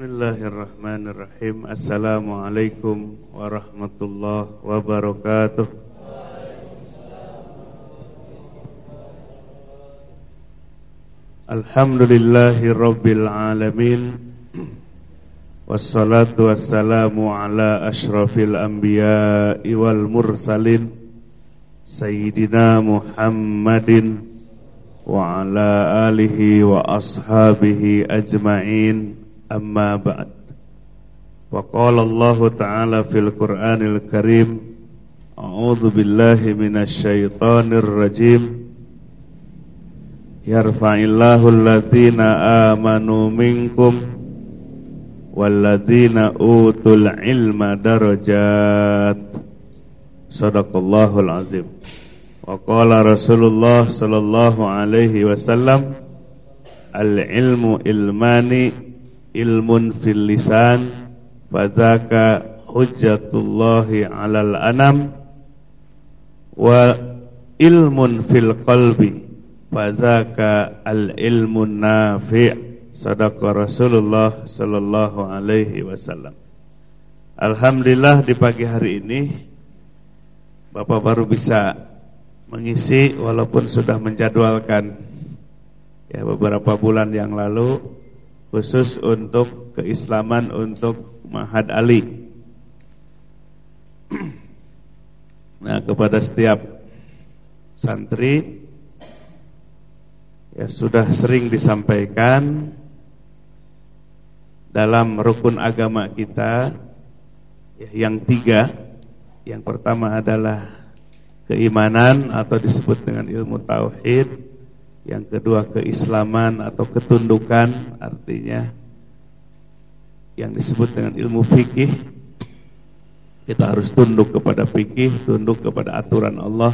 Bismillahirrahmanirrahim. Assalamualaikum warahmatullahi wabarakatuh. Alhamdulillahi rabbil alamin Wassalatu wassalamu ala ashrafil anbiya wal mursalin. Sayyidina Muhammadin Wa ala alihi wa ashabihi ajma'in أما بعد وقال الله تعالى في القرآن الكريم أعوذ بالله من الشيطان الرجيم يرفع الله الذين آمنوا منكم والذين أوتوا العلم درجات صدق الله العظيم وقال رسول الله صلى الله عليه وسلم العلم علمان ilmun fil lisan fadzaka hujjatullahi 'alal anam wa ilmun fil qalbi fadzaka al ilmun nafi' sadaqa Rasulullah sallallahu alaihi wasallam. Alhamdulillah di pagi hari ini Bapak baru bisa mengisi walaupun sudah menjadwalkan ya beberapa bulan yang lalu khusus untuk keislaman untuk Mahad Ali. Nah, kepada setiap santri ya sudah sering disampaikan dalam rukun agama kita ya, yang tiga. Yang pertama adalah keimanan atau disebut dengan ilmu tauhid. Yang kedua keislaman atau ketundukan artinya yang disebut dengan ilmu fikih. Kita harus tunduk kepada fikih, tunduk kepada aturan Allah,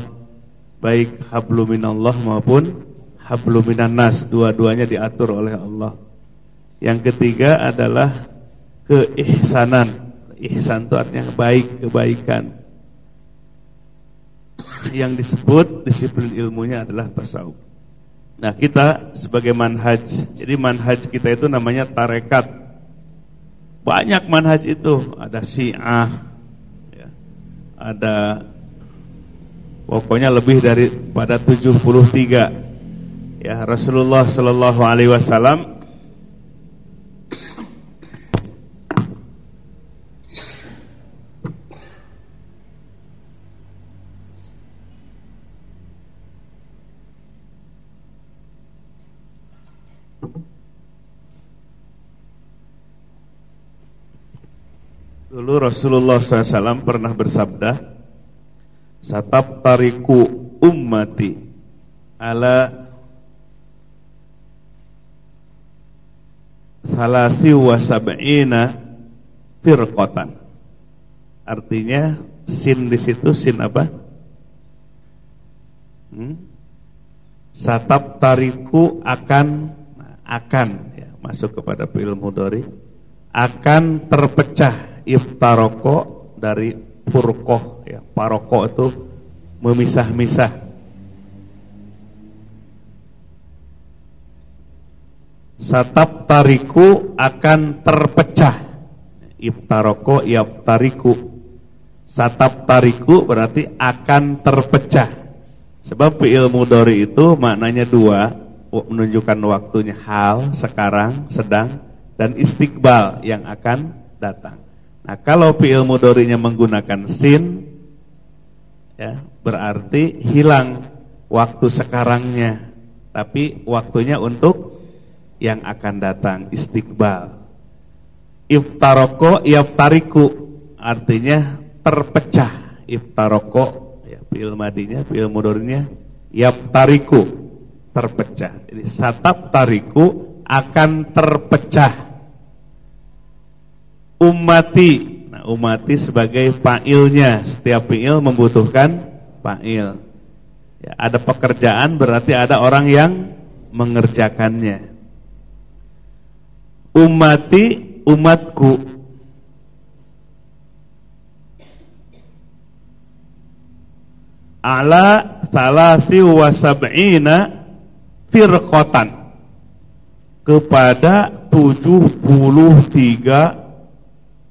baik habluminallah maupun habluminan nas, dua-duanya diatur oleh Allah. Yang ketiga adalah keihsanan. Ihsan itu artinya baik, kebaikan. Yang disebut disiplin ilmunya adalah tasawuf. Nah kita sebagai manhaj Jadi manhaj kita itu namanya tarekat. Banyak manhaj itu. Ada syiah ya, Ada Pokoknya lebih dari pada 73 Ya Rasulullah Sallallahu Alaihi Wasallam Dulu Rasulullah SAW pernah bersabda, "Satab tariku ummati ala salasi wa sab'ina firqatan." Artinya sin di situ sin apa? Hmm? Satab tariku akan akan ya, masuk kepada fi'il mudhari akan terpecah iftaroko dari furqoh ya. Paroko itu memisah-misah. Satap tariku akan terpecah. Iftaroko yaftariku. Satap tariku berarti akan terpecah. Sebab fi'il mudhari itu maknanya dua menunjukkan waktunya hal sekarang sedang dan istiqbal yang akan datang Nah, kalau fi'il mudhari'nya menggunakan sin ya, berarti hilang waktu sekarangnya, tapi waktunya untuk yang akan datang istiqbal. Iftaroko yaftariku artinya terpecah. Iftaroko ya fi'il madinya, fi'il mudhari'nya yaftariku terpecah. Jadi satap tariku akan terpecah ummati. Nah, ummati sebagai fa'ilnya. Setiap fi'il membutuhkan fa'il. Ya, ada pekerjaan berarti ada orang yang mengerjakannya. Ummati umatku. Ala salasi wa sab'ina firqatan kepada 73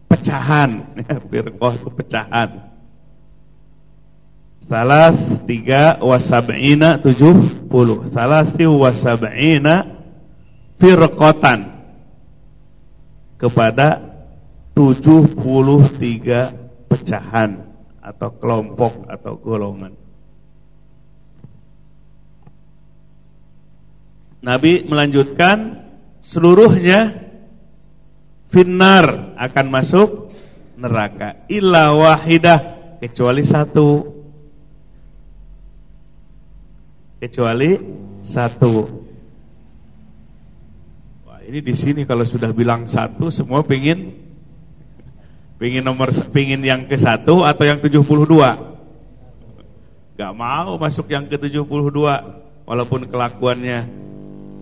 pecahan. Firqah itu pecahan. Salah tiga wasab'ina tujuh puluh. Salah si wasab'ina firqotan kepada tujuh puluh tiga pecahan atau kelompok atau golongan. Nabi melanjutkan seluruhnya finnar akan masuk neraka. Illa wahidah kecuali satu. Kecuali satu. Wah ini di sini kalau sudah bilang satu semua pingin pingin nomor pingin yang ke satu atau yang 72 gak mau masuk yang ke 72 walaupun kelakuannya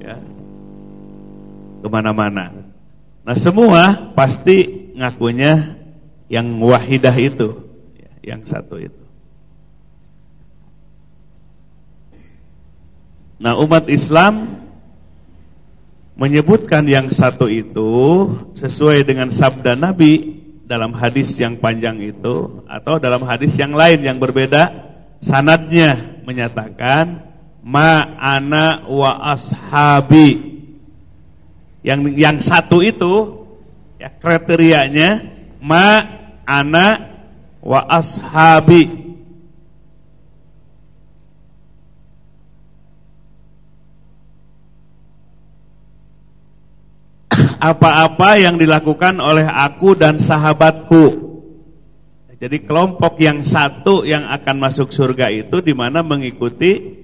ya ke mana-mana. Nah semua pasti ngakunya yang wahidah itu, ya, yang satu itu. Nah umat Islam menyebutkan yang satu itu sesuai dengan sabda Nabi dalam hadis yang panjang itu atau dalam hadis yang lain yang berbeda sanadnya menyatakan ma ana wa ashabi. Yang yang satu itu ya kriterianya ma ana wa ashabi. Apa-apa yang dilakukan oleh aku dan sahabatku. Jadi kelompok yang satu yang akan masuk surga itu di mana mengikuti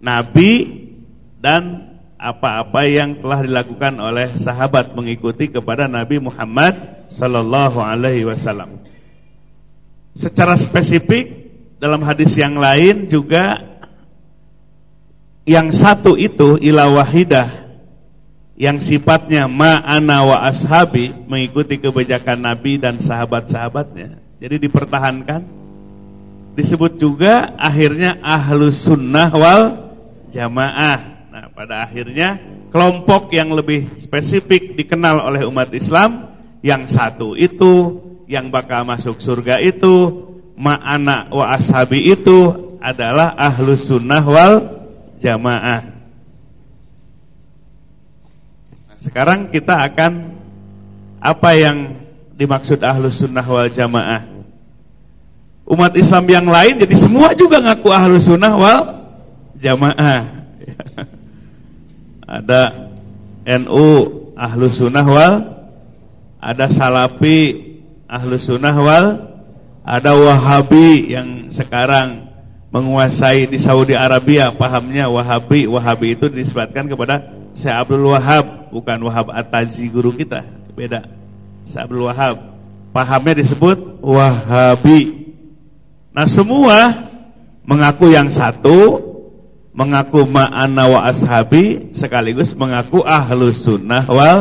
Nabi dan apa-apa yang telah dilakukan oleh sahabat mengikuti kepada Nabi Muhammad sallallahu alaihi wasallam. Secara spesifik dalam hadis yang lain juga yang satu itu ila wahidah yang sifatnya ma'ana wa ashabi mengikuti kebijakan Nabi dan sahabat-sahabatnya. Jadi dipertahankan disebut juga akhirnya ahlus sunnah wal jamaah. Pada akhirnya kelompok yang lebih spesifik dikenal oleh umat Islam yang satu itu yang bakal masuk surga itu ma'ana wa ashabi itu adalah ahlus sunnah wal jamaah. Nah, sekarang kita akan apa yang dimaksud ahlus sunnah wal jamaah. Umat Islam yang lain jadi semua juga ngaku ahlus sunnah wal jamaah. Ada NU ahlu sunnah wal, ada salafi ahlu sunnah wal, ada wahabi yang sekarang menguasai di Saudi Arabia. Pahamnya wahabi. Wahabi itu disebutkan kepada Syekh Abdul Wahab bukan Wahab Atazi guru kita. Beda. Syekh Abdul Wahab. Pahamnya disebut wahabi. Nah semua mengaku yang satu mengaku ma'ana wa ashabi sekaligus mengaku ahlus sunnah wal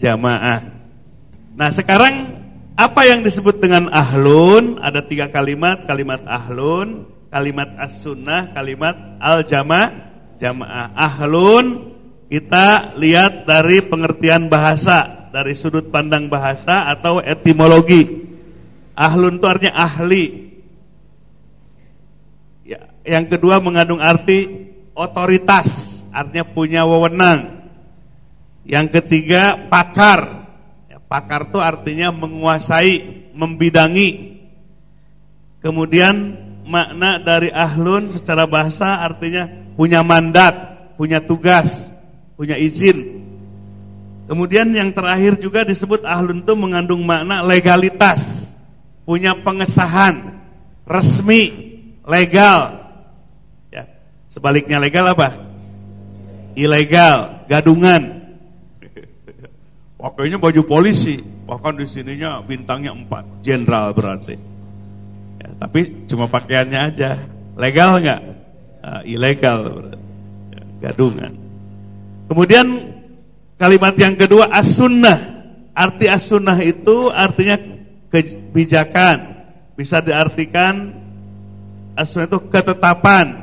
jamaah. Nah sekarang apa yang disebut dengan ahlun? Ada tiga kalimat, kalimat ahlun, kalimat as-sunnah, kalimat al-jamaah, jamaah. Ahlun kita lihat dari pengertian bahasa, dari sudut pandang bahasa atau etimologi. Ahlun itu artinya ahli, yang kedua mengandung arti otoritas, artinya punya wewenang. Yang ketiga pakar. Ya, pakar itu artinya menguasai, membidangi. Kemudian makna dari ahlun secara bahasa artinya punya mandat, punya tugas, punya izin. Kemudian yang terakhir juga disebut ahlun itu mengandung makna legalitas, punya pengesahan, resmi, legal, Sebaliknya legal apa? Ilegal, gadungan. Pakainya baju polisi, bahkan di sininya bintangnya empat, jenderal berarti. Ya, tapi cuma pakaiannya aja, legal nggak? Nah, ilegal. Ya, gadungan. Kemudian kalimat yang kedua as-sunnah. Arti as-sunnah itu artinya kebijakan. Bisa diartikan as-sunnah itu ketetapan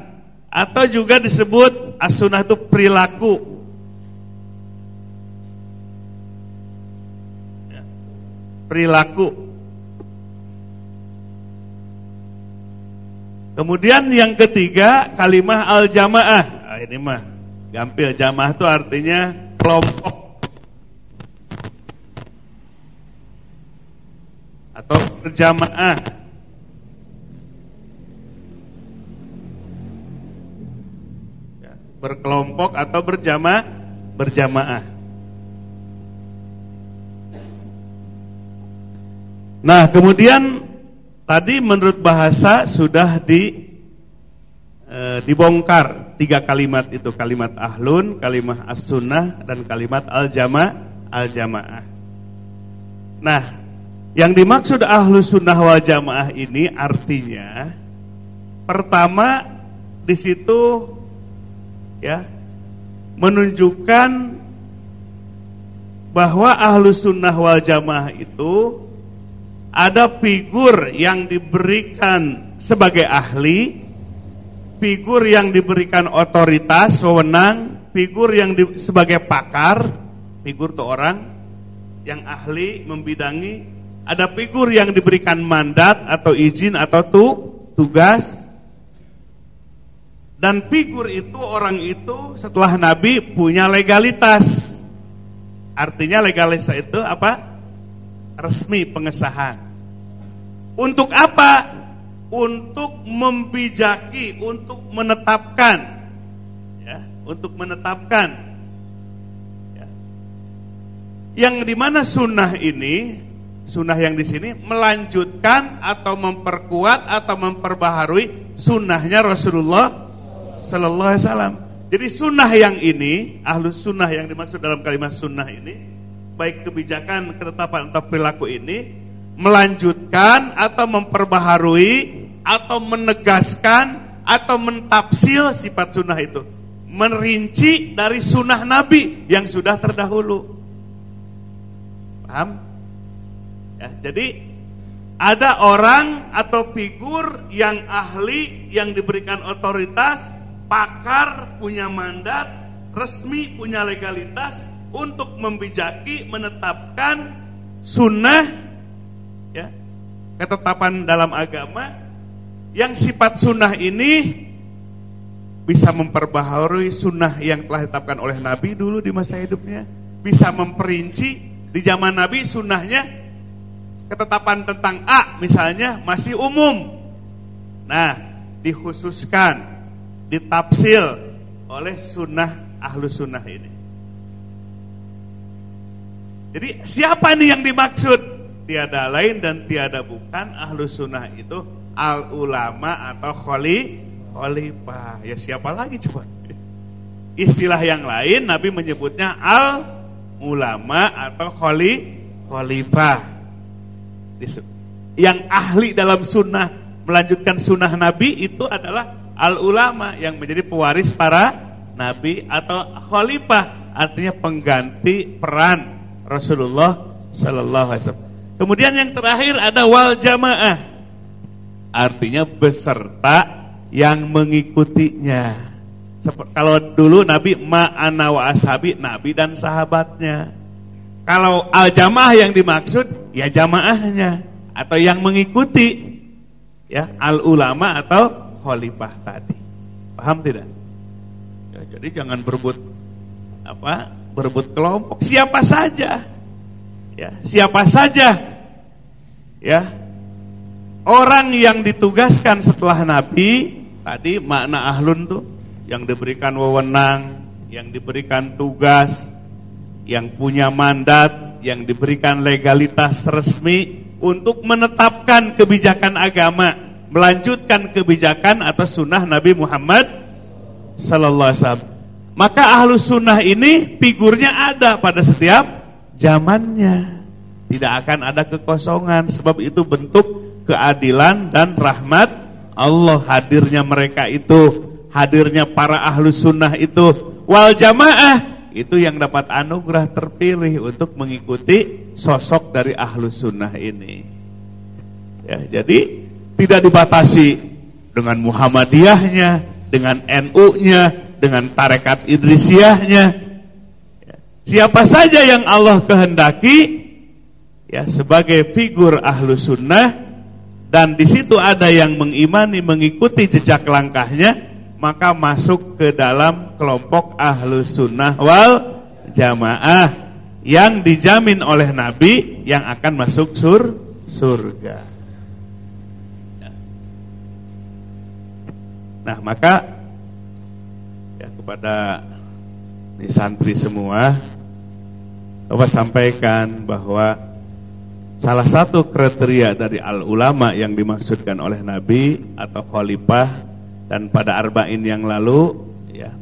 atau juga disebut as-sunnah itu perilaku. Ya. Perilaku. Kemudian yang ketiga kalimah al-jamaah. Nah, ini mah gampil jamaah itu artinya kelompok. Atau berjamaah. Berkelompok atau berjamaah, berjamaah. Nah, kemudian tadi menurut bahasa sudah di e, dibongkar tiga kalimat itu, kalimat ahlun, kalimat as-sunnah dan kalimat al-jama al-jamaah. Nah, yang dimaksud ahlu sunnah wal jamaah ini artinya pertama di situ ya menunjukkan bahwa ahlu sunnah wal jamaah itu ada figur yang diberikan sebagai ahli, figur yang diberikan otoritas, wewenang, figur yang di, sebagai pakar, figur itu orang yang ahli membidangi, ada figur yang diberikan mandat atau izin atau tu, tugas, dan figur itu orang itu setelah Nabi punya legalitas. Artinya legalitas itu apa? resmi pengesahan. Untuk apa? Untuk membijaki, untuk menetapkan, ya, untuk menetapkan. Ya. Yang di mana sunnah ini, sunnah yang di sini melanjutkan atau memperkuat atau memperbaharui sunnahnya Rasulullah Sallallahu Alaihi Wasallam. Jadi sunnah yang ini, ahlus sunnah yang dimaksud dalam kalimat sunnah ini baik kebijakan, ketetapan atau perilaku ini melanjutkan atau memperbaharui atau menegaskan atau mentafsil sifat sunnah itu merinci dari sunnah Nabi yang sudah terdahulu paham? Ya, jadi ada orang atau figur yang ahli yang diberikan otoritas pakar punya mandat resmi punya legalitas untuk membijaki menetapkan sunnah ya ketetapan dalam agama yang sifat sunnah ini bisa memperbaharui sunnah yang telah ditetapkan oleh Nabi dulu di masa hidupnya bisa memperinci di zaman Nabi sunnahnya ketetapan tentang A misalnya masih umum. Nah dikhususkan ditafsil oleh sunnah ahlu sunnah ini jadi siapa nih yang dimaksud? Tiada lain dan tiada bukan ahlu sunnah itu al ulama atau kholi khalifah. Ya siapa lagi coba? Istilah yang lain Nabi menyebutnya al ulama atau kholi khalifah. Yang ahli dalam sunnah melanjutkan sunnah Nabi itu adalah al ulama yang menjadi pewaris para nabi atau khalifah artinya pengganti peran Rasulullah Sallallahu Alaihi Wasallam. Kemudian yang terakhir ada wal jamaah, artinya beserta yang mengikutinya. Kalau dulu Nabi ma'ana wa ashabi, Nabi dan sahabatnya. Kalau al jamaah yang dimaksud ya jamaahnya atau yang mengikuti ya al ulama atau khalifah tadi. Paham tidak? Ya, jadi jangan berebut apa berebut kelompok. Siapa saja. Ya siapa saja. Ya. Orang yang ditugaskan setelah nabi tadi makna ahlun tuh yang diberikan wewenang yang diberikan tugas yang punya mandat yang diberikan legalitas resmi untuk menetapkan kebijakan agama melanjutkan kebijakan atau sunnah Nabi Muhammad Sallallahu Alaihi Wasallam maka ahlu sunnah ini figurnya ada pada setiap zamannya. Tidak akan ada kekosongan sebab itu bentuk keadilan dan rahmat Allah hadirnya mereka itu, hadirnya para ahlu sunnah itu, wal jamaah itu yang dapat anugerah terpilih untuk mengikuti sosok dari ahlu sunnah ini. Ya, jadi tidak dibatasi dengan Muhammadiyahnya, dengan NU-nya, dengan tarekat Idrisiyahnya. Siapa saja yang Allah kehendaki ya sebagai figur ahlu sunnah dan di situ ada yang mengimani mengikuti jejak langkahnya maka masuk ke dalam kelompok ahlu sunnah wal jamaah yang dijamin oleh Nabi yang akan masuk sur surga. Nah maka ya kepada ini santri semua, Bapak sampaikan bahwa salah satu kriteria dari al ulama yang dimaksudkan oleh Nabi atau khalifah dan pada arba'in yang lalu ya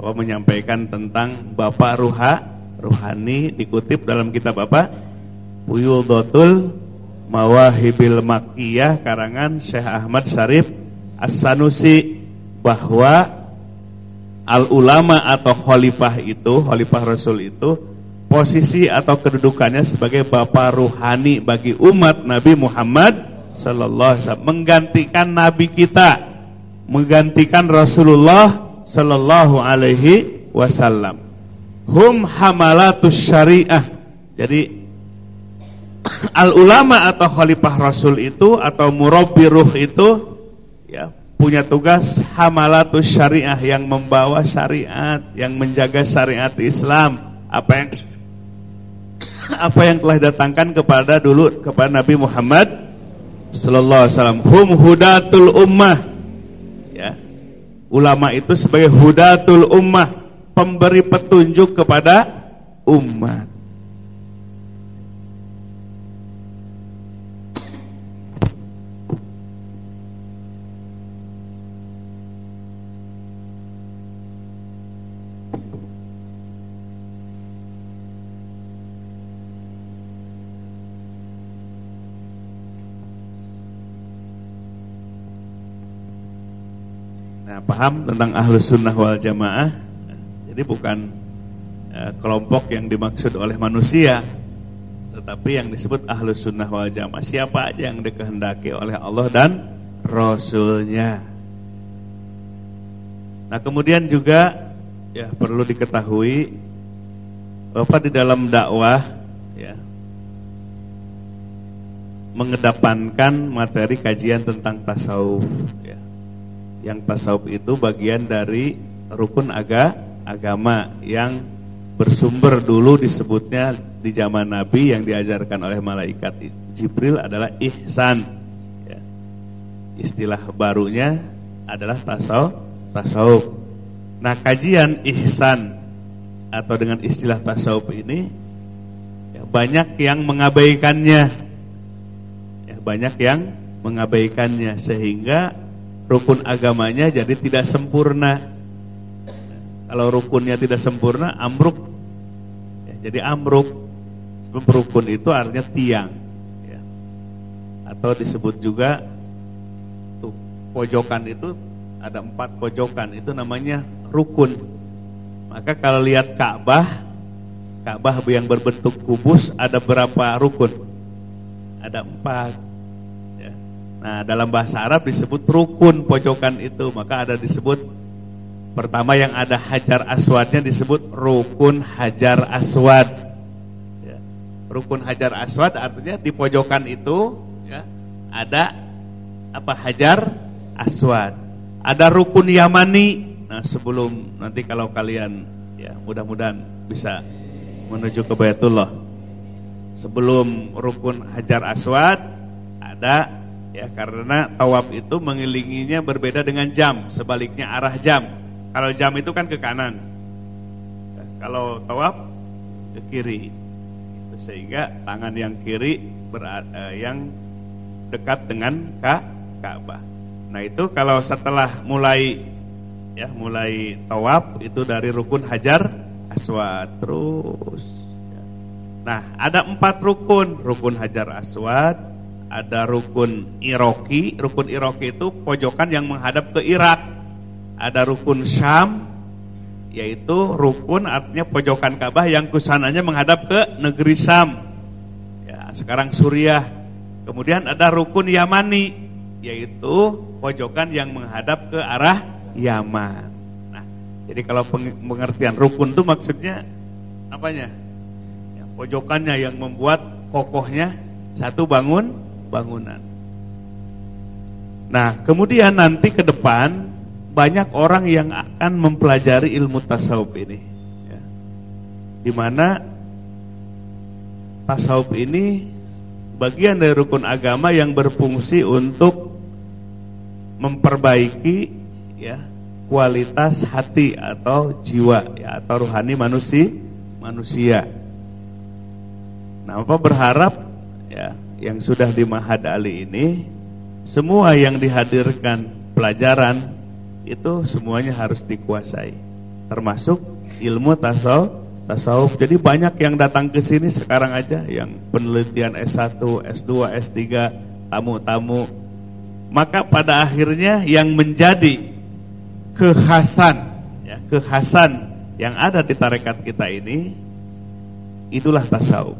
Bapak menyampaikan tentang Bapak Ruha Ruhani dikutip dalam kitab apa? Dotul Mawahibil Makkiyah karangan Syekh Ahmad Syarif As-Sanusi bahwa al ulama atau khalifah itu, khalifah Rasul itu posisi atau kedudukannya sebagai bapak ruhani bagi umat Nabi Muhammad sallallahu alaihi wasallam menggantikan nabi kita menggantikan Rasulullah sallallahu alaihi wasallam. Hum hamalatus syariah. Jadi al ulama atau khalifah Rasul itu atau murabbi ruh itu ya punya tugas hamalatus syariah yang membawa syariat, yang menjaga syariat Islam. Apa yang apa yang telah datangkan kepada dulu kepada Nabi Muhammad sallallahu alaihi wasallam. Hum hudatul ummah Ulama itu sebagai hudatul ummah, pemberi petunjuk kepada umat. Paham tentang ahlus sunnah wal jamaah. Jadi bukan uh, kelompok yang dimaksud oleh manusia Tetapi yang disebut ahlus sunnah wal jamaah. Siapa aja yang dikehendaki oleh Allah dan Rasulnya. Nah kemudian juga ya perlu diketahui Bapak di dalam dakwah ya mengedepankan materi kajian tentang tasawuf yang tasawuf itu bagian dari rukun aga, agama yang bersumber dulu disebutnya di zaman Nabi yang diajarkan oleh malaikat Jibril adalah ihsan. Ya. Istilah barunya adalah tasawuf. tasawuf. Nah kajian ihsan atau dengan istilah tasawuf ini ya, banyak yang mengabaikannya. Ya, banyak yang mengabaikannya sehingga rukun agamanya jadi tidak sempurna. Kalau rukunnya tidak sempurna, amruk. Ya, jadi amruk. Sebab rukun itu artinya tiang. Ya. Atau disebut juga tuh, pojokan itu ada empat pojokan. Itu namanya rukun. Maka kalau lihat Ka'bah, Ka'bah yang berbentuk kubus ada berapa rukun? Ada empat. Nah, dalam bahasa Arab disebut rukun pojokan itu, maka ada disebut pertama yang ada hajar aswadnya disebut rukun hajar aswad. Ya. Rukun hajar aswad artinya di pojokan itu ya, ada apa hajar aswad. Ada rukun yamani. Nah, sebelum nanti kalau kalian ya mudah-mudahan bisa menuju ke Baitullah. Sebelum rukun hajar aswad ada ya karena tawaf itu mengelilinginya berbeda dengan jam. Sebaliknya arah jam. Kalau jam itu kan ke kanan. Ya, kalau tawaf ke kiri. Sehingga tangan yang kiri berada, eh, yang dekat dengan ka Ka'bah. Nah itu kalau setelah mulai ya mulai tawaf itu dari rukun hajar aswad. Terus ya. nah ada empat rukun. Rukun hajar aswad ada rukun Iroki. Rukun Iroki itu pojokan yang menghadap ke Irak. Ada rukun Syam, yaitu rukun artinya pojokan Ka'bah yang kusananya menghadap ke negeri Syam. Ya, sekarang Suriah. Kemudian ada rukun Yamani, yaitu pojokan yang menghadap ke arah Yaman. Nah, jadi kalau pengertian rukun itu maksudnya apanya? Ya, pojokannya yang membuat kokohnya satu bangun bangunan. Nah, kemudian nanti ke depan banyak orang yang akan mempelajari ilmu tasawuf ini. Ya. Di mana tasawuf ini bagian dari rukun agama yang berfungsi untuk memperbaiki ya kualitas hati atau jiwa ya atau rohani manusia manusia. Nah, apa berharap ya yang sudah di Mahad Ali ini semua yang dihadirkan pelajaran itu semuanya harus dikuasai termasuk ilmu tasawuf tasawuf. Jadi banyak yang datang ke sini sekarang aja yang penelitian S1, S2, S3, tamu-tamu. Maka pada akhirnya yang menjadi kekhasan ya, kekhasan yang ada di tarekat kita ini itulah tasawuf.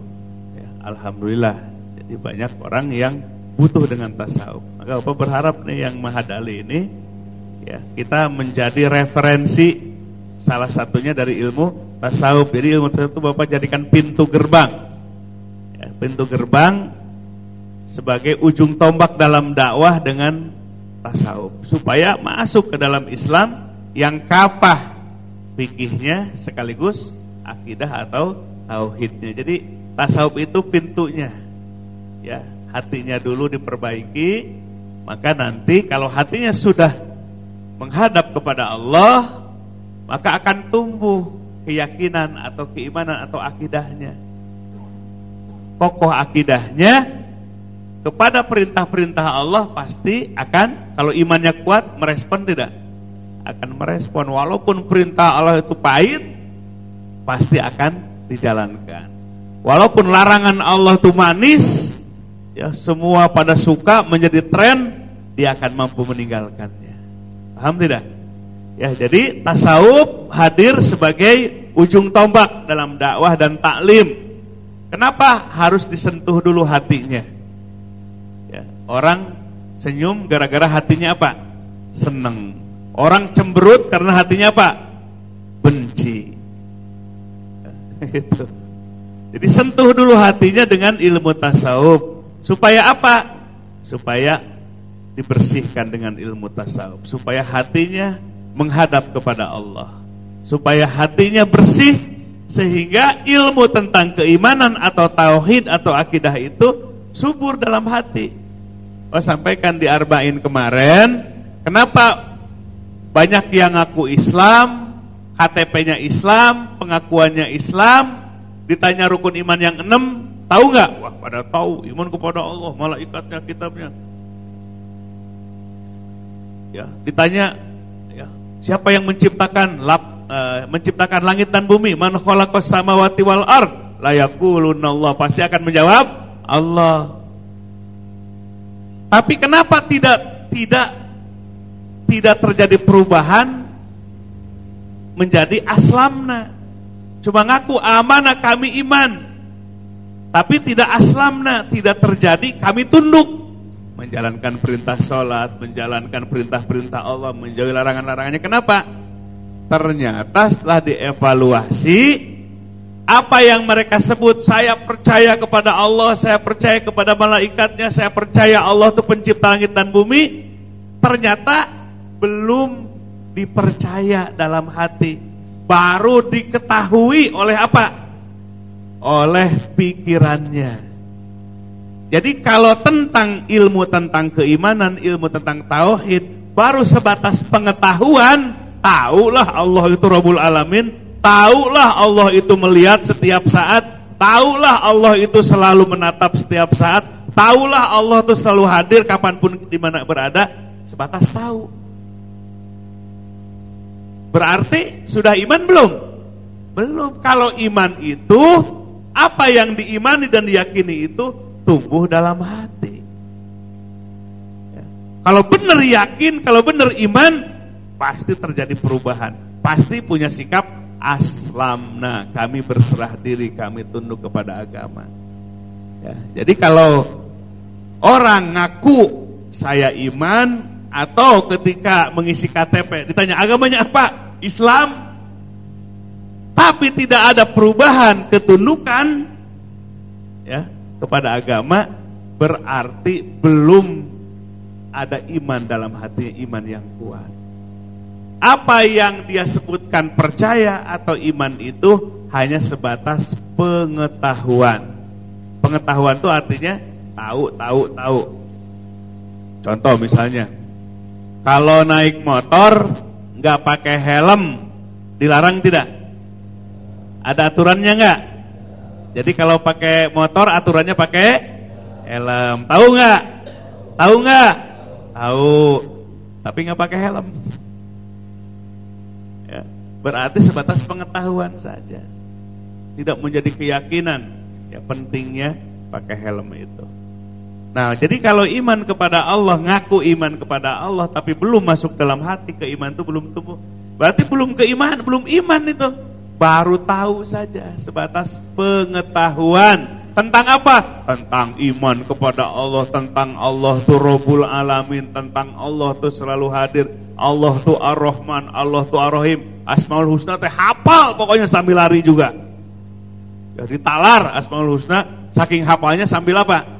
Ya, Alhamdulillah. Jadi banyak orang yang butuh dengan tasawuf. Maka Bapak berharap nih yang Mahadali ini ya kita menjadi referensi salah satunya dari ilmu tasawuf. Jadi ilmu itu Bapak jadikan pintu gerbang. Ya, pintu gerbang sebagai ujung tombak dalam dakwah dengan tasawuf supaya masuk ke dalam Islam yang kapah fikihnya sekaligus akidah atau tauhidnya. Jadi tasawuf itu pintunya. Ya, hatinya dulu diperbaiki, maka nanti kalau hatinya sudah menghadap kepada Allah, maka akan tumbuh keyakinan atau keimanan atau akidahnya. Kokoh akidahnya kepada perintah-perintah Allah pasti akan kalau imannya kuat merespon tidak? Akan merespon walaupun perintah Allah itu pahit pasti akan dijalankan. Walaupun larangan Allah itu manis ya semua pada suka menjadi tren dia akan mampu meninggalkannya. Paham tidak? Ya, jadi tasawuf hadir sebagai ujung tombak dalam dakwah dan taklim. Kenapa harus disentuh dulu hatinya? Orang senyum gara-gara hatinya apa? Seneng. Orang cemberut karena hatinya apa? Benci. Itu. Jadi sentuh dulu hatinya dengan ilmu tasawuf. Supaya apa? Supaya dibersihkan dengan ilmu tasawuf. Supaya hatinya menghadap kepada Allah. Supaya hatinya bersih sehingga ilmu tentang keimanan atau tauhid atau akidah itu subur dalam hati. Oh sampaikan di Arba'in kemarin Kenapa banyak yang ngaku Islam KTP-nya Islam Pengakuannya Islam Ditanya rukun iman yang enam Tahu nggak? Wah pada tahu Iman kepada Allah Malaikatnya kitabnya Ya, ditanya ya, siapa yang menciptakan lap, uh, menciptakan langit dan bumi? Man khalaqas samawati wal ard? La Allah. Pasti akan menjawab Allah. Tapi kenapa tidak tidak tidak terjadi perubahan menjadi aslamna? Cuma ngaku amanah kami iman. Tapi tidak aslamna, tidak terjadi kami tunduk menjalankan perintah sholat, menjalankan perintah-perintah Allah, menjauhi larangan-larangannya. Kenapa? Ternyata setelah dievaluasi apa yang mereka sebut saya percaya kepada Allah, saya percaya kepada malaikatnya, saya percaya Allah itu pencipta langit dan bumi, ternyata belum dipercaya dalam hati. Baru diketahui oleh apa? Oleh pikirannya. Jadi kalau tentang ilmu tentang keimanan, ilmu tentang tauhid, baru sebatas pengetahuan, tahulah Allah itu Rabbul Alamin, Taulah Allah itu melihat setiap saat, taulah Allah itu selalu menatap setiap saat, taulah Allah itu selalu hadir kapan pun di mana berada, sebatas tahu. Berarti sudah iman belum? Belum. Kalau iman itu apa yang diimani dan diyakini itu tumbuh dalam hati. Ya. Kalau benar yakin, kalau benar iman, pasti terjadi perubahan. Pasti punya sikap aslamna kami berserah diri kami tunduk kepada agama ya, jadi kalau orang ngaku saya iman atau ketika mengisi KTP ditanya agamanya apa Islam tapi tidak ada perubahan ketundukan ya kepada agama berarti belum ada iman dalam hatinya iman yang kuat. Apa yang dia sebutkan percaya atau iman itu hanya sebatas pengetahuan. Pengetahuan itu artinya tahu, tahu, tahu. Contoh misalnya, kalau naik motor nggak pakai helm, dilarang tidak? Ada aturannya nggak? Jadi kalau pakai motor aturannya pakai helm. Tahu nggak? Tahu nggak? Tahu. Tapi nggak pakai helm. Ya, berarti sebatas pengetahuan saja. Tidak menjadi keyakinan. Ya pentingnya pakai helm itu. Nah, jadi kalau iman kepada Allah, ngaku iman kepada Allah tapi belum masuk dalam hati, keiman itu belum tumbuh. Berarti belum keimanan, belum iman itu baru tahu saja sebatas pengetahuan tentang apa? Tentang iman kepada Allah, tentang Allah itu Rabbul Alamin, tentang Allah itu selalu hadir, Allah itu Ar-Rahman, Allah itu Ar-Rahim, Asmaul Husna teh hafal pokoknya sambil lari juga. Jadi talar Asmaul Husna, saking hafalnya sambil apa?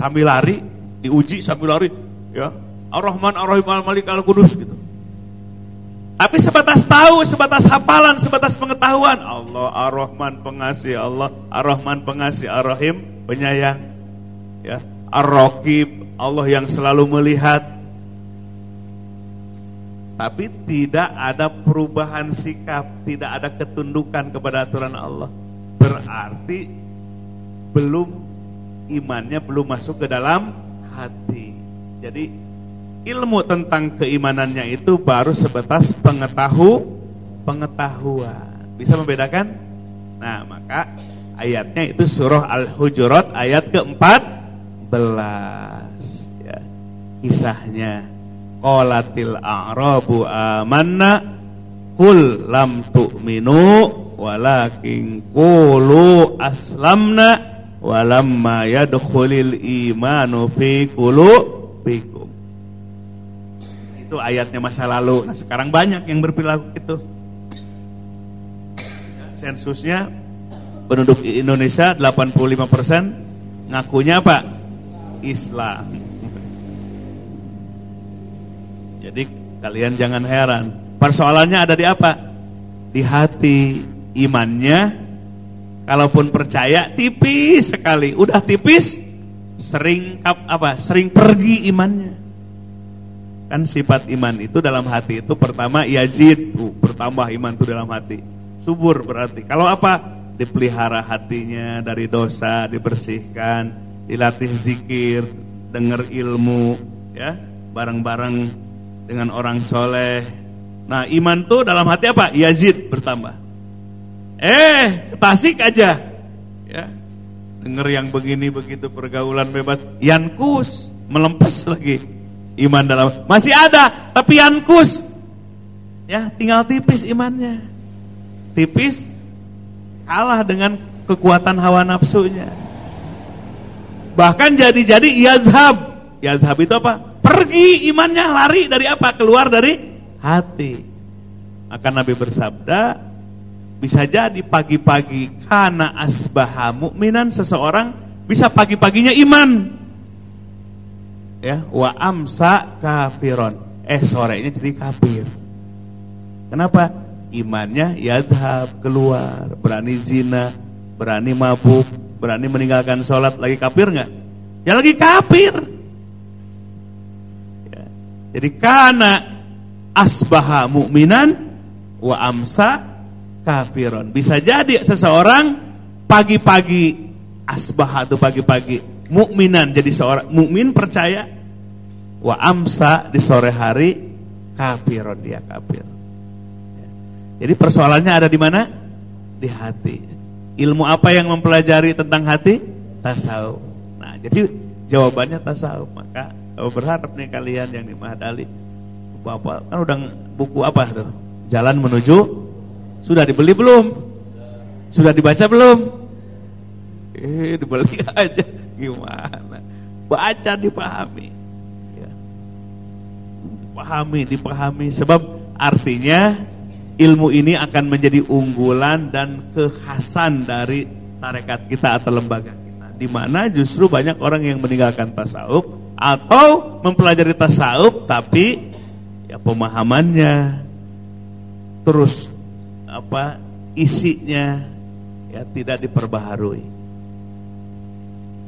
Sambil lari, diuji sambil lari, ya. Ar-Rahman, Ar-Rahim, Al-Malik, Al-Qudus gitu. Tapi sebatas tahu, sebatas hafalan, sebatas pengetahuan. Allah Ar-Rahman pengasih, Allah Ar-Rahman pengasih, Ar-Rahim penyayang. Ya, Ar-Raqib, Allah yang selalu melihat. Tapi tidak ada perubahan sikap, tidak ada ketundukan kepada aturan Allah. Berarti belum imannya belum masuk ke dalam hati. Jadi ilmu tentang keimanannya itu baru sebatas pengetahu pengetahuan. Bisa membedakan? Nah, maka ayatnya itu surah Al-Hujurat ayat keempat belas. Ya. Kisahnya qalatil a'rabu amanna Qul lam tu'minu walakin qulu aslamna walamma yadkhulil imanu fi qulubikum itu ayatnya masa lalu. Nah, sekarang banyak yang berperilaku itu. Sensusnya penduduk Indonesia 85% ngakunya apa? Islam. Jadi kalian jangan heran. Persoalannya ada di apa? Di hati imannya. Kalaupun percaya tipis sekali. Udah tipis sering apa? Sering pergi imannya. Kan sifat iman itu dalam hati itu pertama yazid, uh, bertambah iman itu dalam hati. Subur berarti. Kalau apa? Dipelihara hatinya dari dosa, dibersihkan, dilatih zikir, dengar ilmu, ya, bareng-bareng dengan orang soleh. Nah, iman tuh dalam hati apa? Yazid bertambah. Eh, tasik aja. Ya. Dengar yang begini begitu pergaulan bebas, yankus, melempes lagi iman dalam. Masih ada tapi yankus ya tinggal tipis imannya. Tipis kalah dengan kekuatan hawa nafsunya. Bahkan jadi-jadi yazhab. Yazhab itu apa? Pergi imannya lari dari apa? Keluar dari hati. Maka Nabi bersabda bisa jadi pagi-pagi karena asbaha mukminan seseorang bisa pagi-paginya iman. Ya wa amsa kafiron. Eh sorenya jadi kafir. Kenapa? Imannya yadhab keluar berani zina berani mabuk berani meninggalkan sholat. Lagi kafir nggak? Ya lagi kafir. Ya. jadi karena asbaha mu'minan wa amsa kafiron bisa jadi seseorang pagi-pagi asbaha atau pagi-pagi mukminan jadi seorang mukmin percaya wa amsa di sore hari kafiron dia kafir. Jadi persoalannya ada di mana? Di hati. Ilmu apa yang mempelajari tentang hati? Tasawuf. Nah, jadi jawabannya tasawuf. Maka berharap nih kalian yang di Mahadali buku apa? Kan udah buku apa tuh? Jalan menuju sudah dibeli belum? Sudah dibaca belum? Eh, dibeli aja. Gimana? Baca dipahami. Ya. Pahami, dipahami. Sebab artinya ilmu ini akan menjadi unggulan dan kekhasan dari tarekat kita atau lembaga kita. di mana justru banyak orang yang meninggalkan tasawuf atau mempelajari tasawuf tapi ya pemahamannya terus apa isinya ya tidak diperbaharui.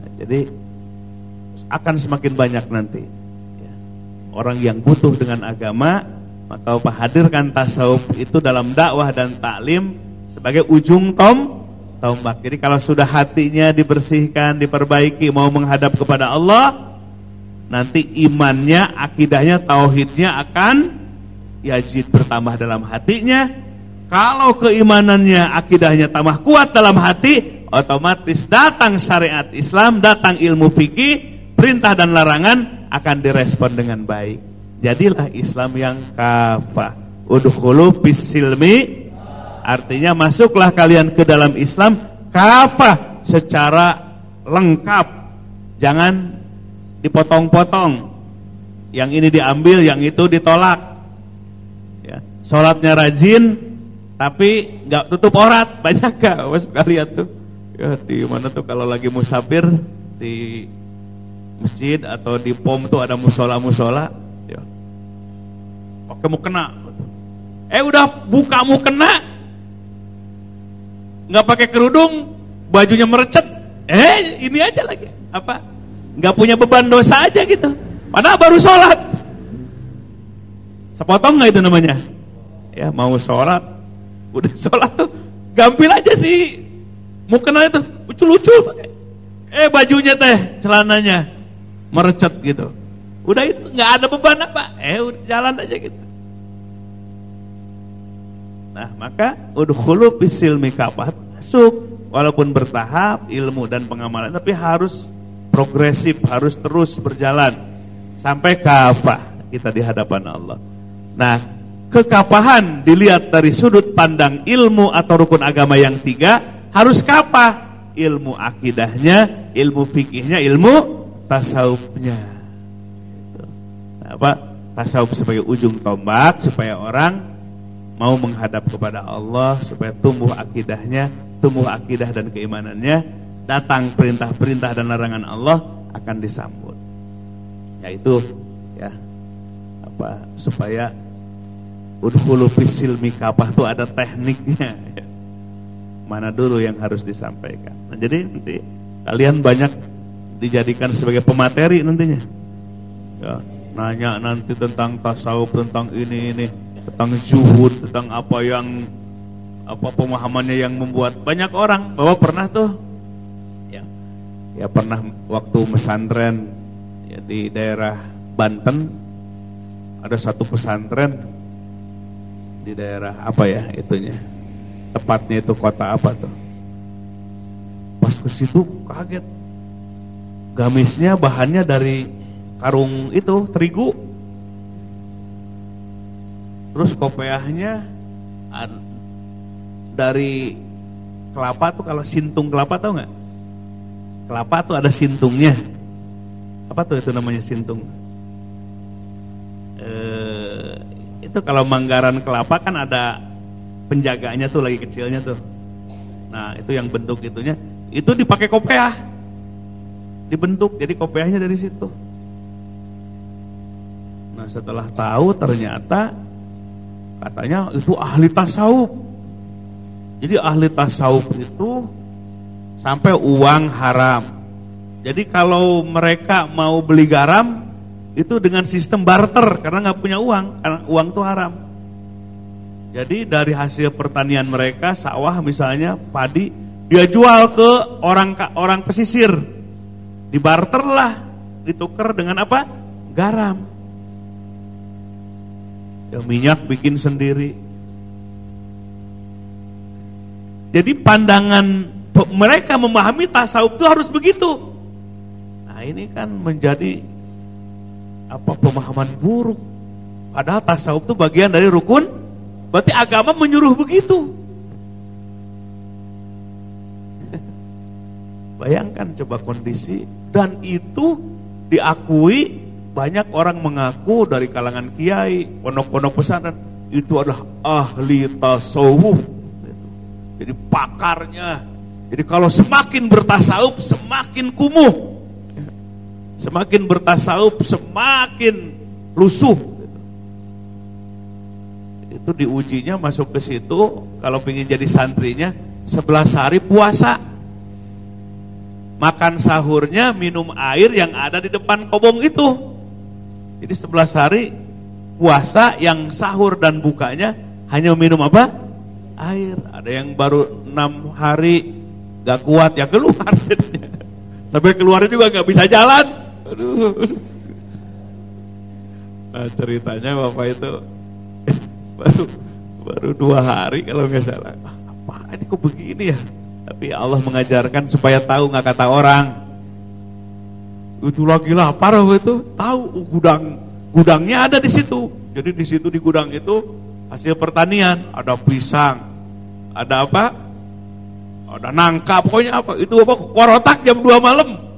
Nah, jadi akan semakin banyak nanti ya, orang yang butuh dengan agama maka hadirkan tasawuf itu dalam dakwah dan taklim sebagai ujung tom tombak. Jadi kalau sudah hatinya dibersihkan, diperbaiki, mau menghadap kepada Allah, nanti imannya, akidahnya, tauhidnya akan yajid bertambah dalam hatinya. Kalau keimanannya, akidahnya tambah kuat dalam hati, otomatis datang syariat Islam, datang ilmu fikih, perintah dan larangan akan direspon dengan baik. Jadilah Islam yang kafah. Udhulu bisilmi artinya masuklah kalian ke dalam Islam kafah secara lengkap. Jangan dipotong-potong. Yang ini diambil, yang itu ditolak. Ya, sholatnya rajin, tapi nggak tutup orat banyak gak? Was kalian tuh. Ya, di mana tuh kalau lagi musafir di masjid atau di pom tuh ada musola-musola. Ya. Oke mau kena. Eh udah buka mau kena, nggak pakai kerudung, bajunya merecet. Eh ini aja lagi apa? nggak punya beban dosa aja gitu. Padahal baru sholat. Sepotong nggak itu namanya? Ya mau sholat, udah sholat tuh gampil aja sih. Mau kenal itu lucu-lucu. Eh bajunya teh, celananya merecet gitu. Udah itu nggak ada beban apa? Eh udah jalan aja gitu. Nah maka udhulu pisilmi kapat masuk walaupun bertahap ilmu dan pengamalan tapi harus progresif, harus terus berjalan sampai kafah kita di hadapan Allah. Nah, kekapahan dilihat dari sudut pandang ilmu atau rukun agama yang tiga harus kapah ilmu akidahnya, ilmu fikihnya, ilmu tasawufnya. Apa? Tasawuf sebagai ujung tombak supaya orang mau menghadap kepada Allah, supaya tumbuh akidahnya, tumbuh akidah dan keimanannya datang perintah-perintah dan larangan Allah akan disambut. Yaitu ya apa supaya udhulu fisil mikapah itu ada tekniknya. Ya. Mana dulu yang harus disampaikan. Nah, jadi nanti kalian banyak dijadikan sebagai pemateri nantinya. Ya, nanya nanti tentang tasawuf, tentang ini ini, tentang zuhud, tentang apa yang apa pemahamannya yang membuat banyak orang bahwa pernah tuh ya pernah waktu pesantren ya, di daerah Banten ada satu pesantren di daerah apa ya itunya? Tepatnya itu kota apa tuh? Pas ke situ kaget. Gamisnya bahannya dari karung itu terigu. Terus kopiahnya dari kelapa tuh kalau sintung kelapa tau nggak? Kelapa tuh ada sintungnya. Apa tuh itu namanya sintung? E, itu kalau manggaran kelapa kan ada penjaganya tuh lagi kecilnya tuh. Nah itu yang bentuk itunya, itu dipakai kopiah, dibentuk jadi kopiahnya dari situ. Nah setelah tahu ternyata katanya itu ahli tasawuf. Jadi ahli tasawuf itu sampai uang haram. Jadi kalau mereka mau beli garam itu dengan sistem barter karena nggak punya uang, karena uang itu haram. Jadi dari hasil pertanian mereka sawah misalnya padi dia jual ke orang orang pesisir, dibarter lah, ditukar dengan apa? Garam. Ya minyak bikin sendiri. Jadi pandangan mereka memahami tasawuf itu harus begitu. Nah ini kan menjadi apa pemahaman buruk. Padahal tasawuf itu bagian dari rukun. Berarti agama menyuruh begitu. Bayangkan coba kondisi dan itu diakui banyak orang mengaku dari kalangan kiai, pondok-pondok pesantren itu adalah ahli tasawuf. Jadi pakarnya Jadi kalau semakin bertasawuf semakin kumuh. Semakin bertasawuf semakin lusuh. Itu diujinya masuk ke situ kalau ingin jadi santrinya 11 hari puasa. Makan sahurnya minum air yang ada di depan kobong itu. Jadi 11 hari puasa yang sahur dan bukanya hanya minum apa? Air. Ada yang baru 6 hari Gak kuat ya keluar Sampai keluar juga gak bisa jalan. Aduh. Nah ceritanya bapak itu baru baru dua hari kalau nggak salah. Apa ini kok begini ya? Tapi Allah mengajarkan supaya tahu nggak kata orang. Itu lagi lapar itu tahu gudang gudangnya ada di situ. Jadi di situ di gudang itu hasil pertanian ada pisang, ada apa? ada nangka pokoknya apa itu apa korotak jam 2 malam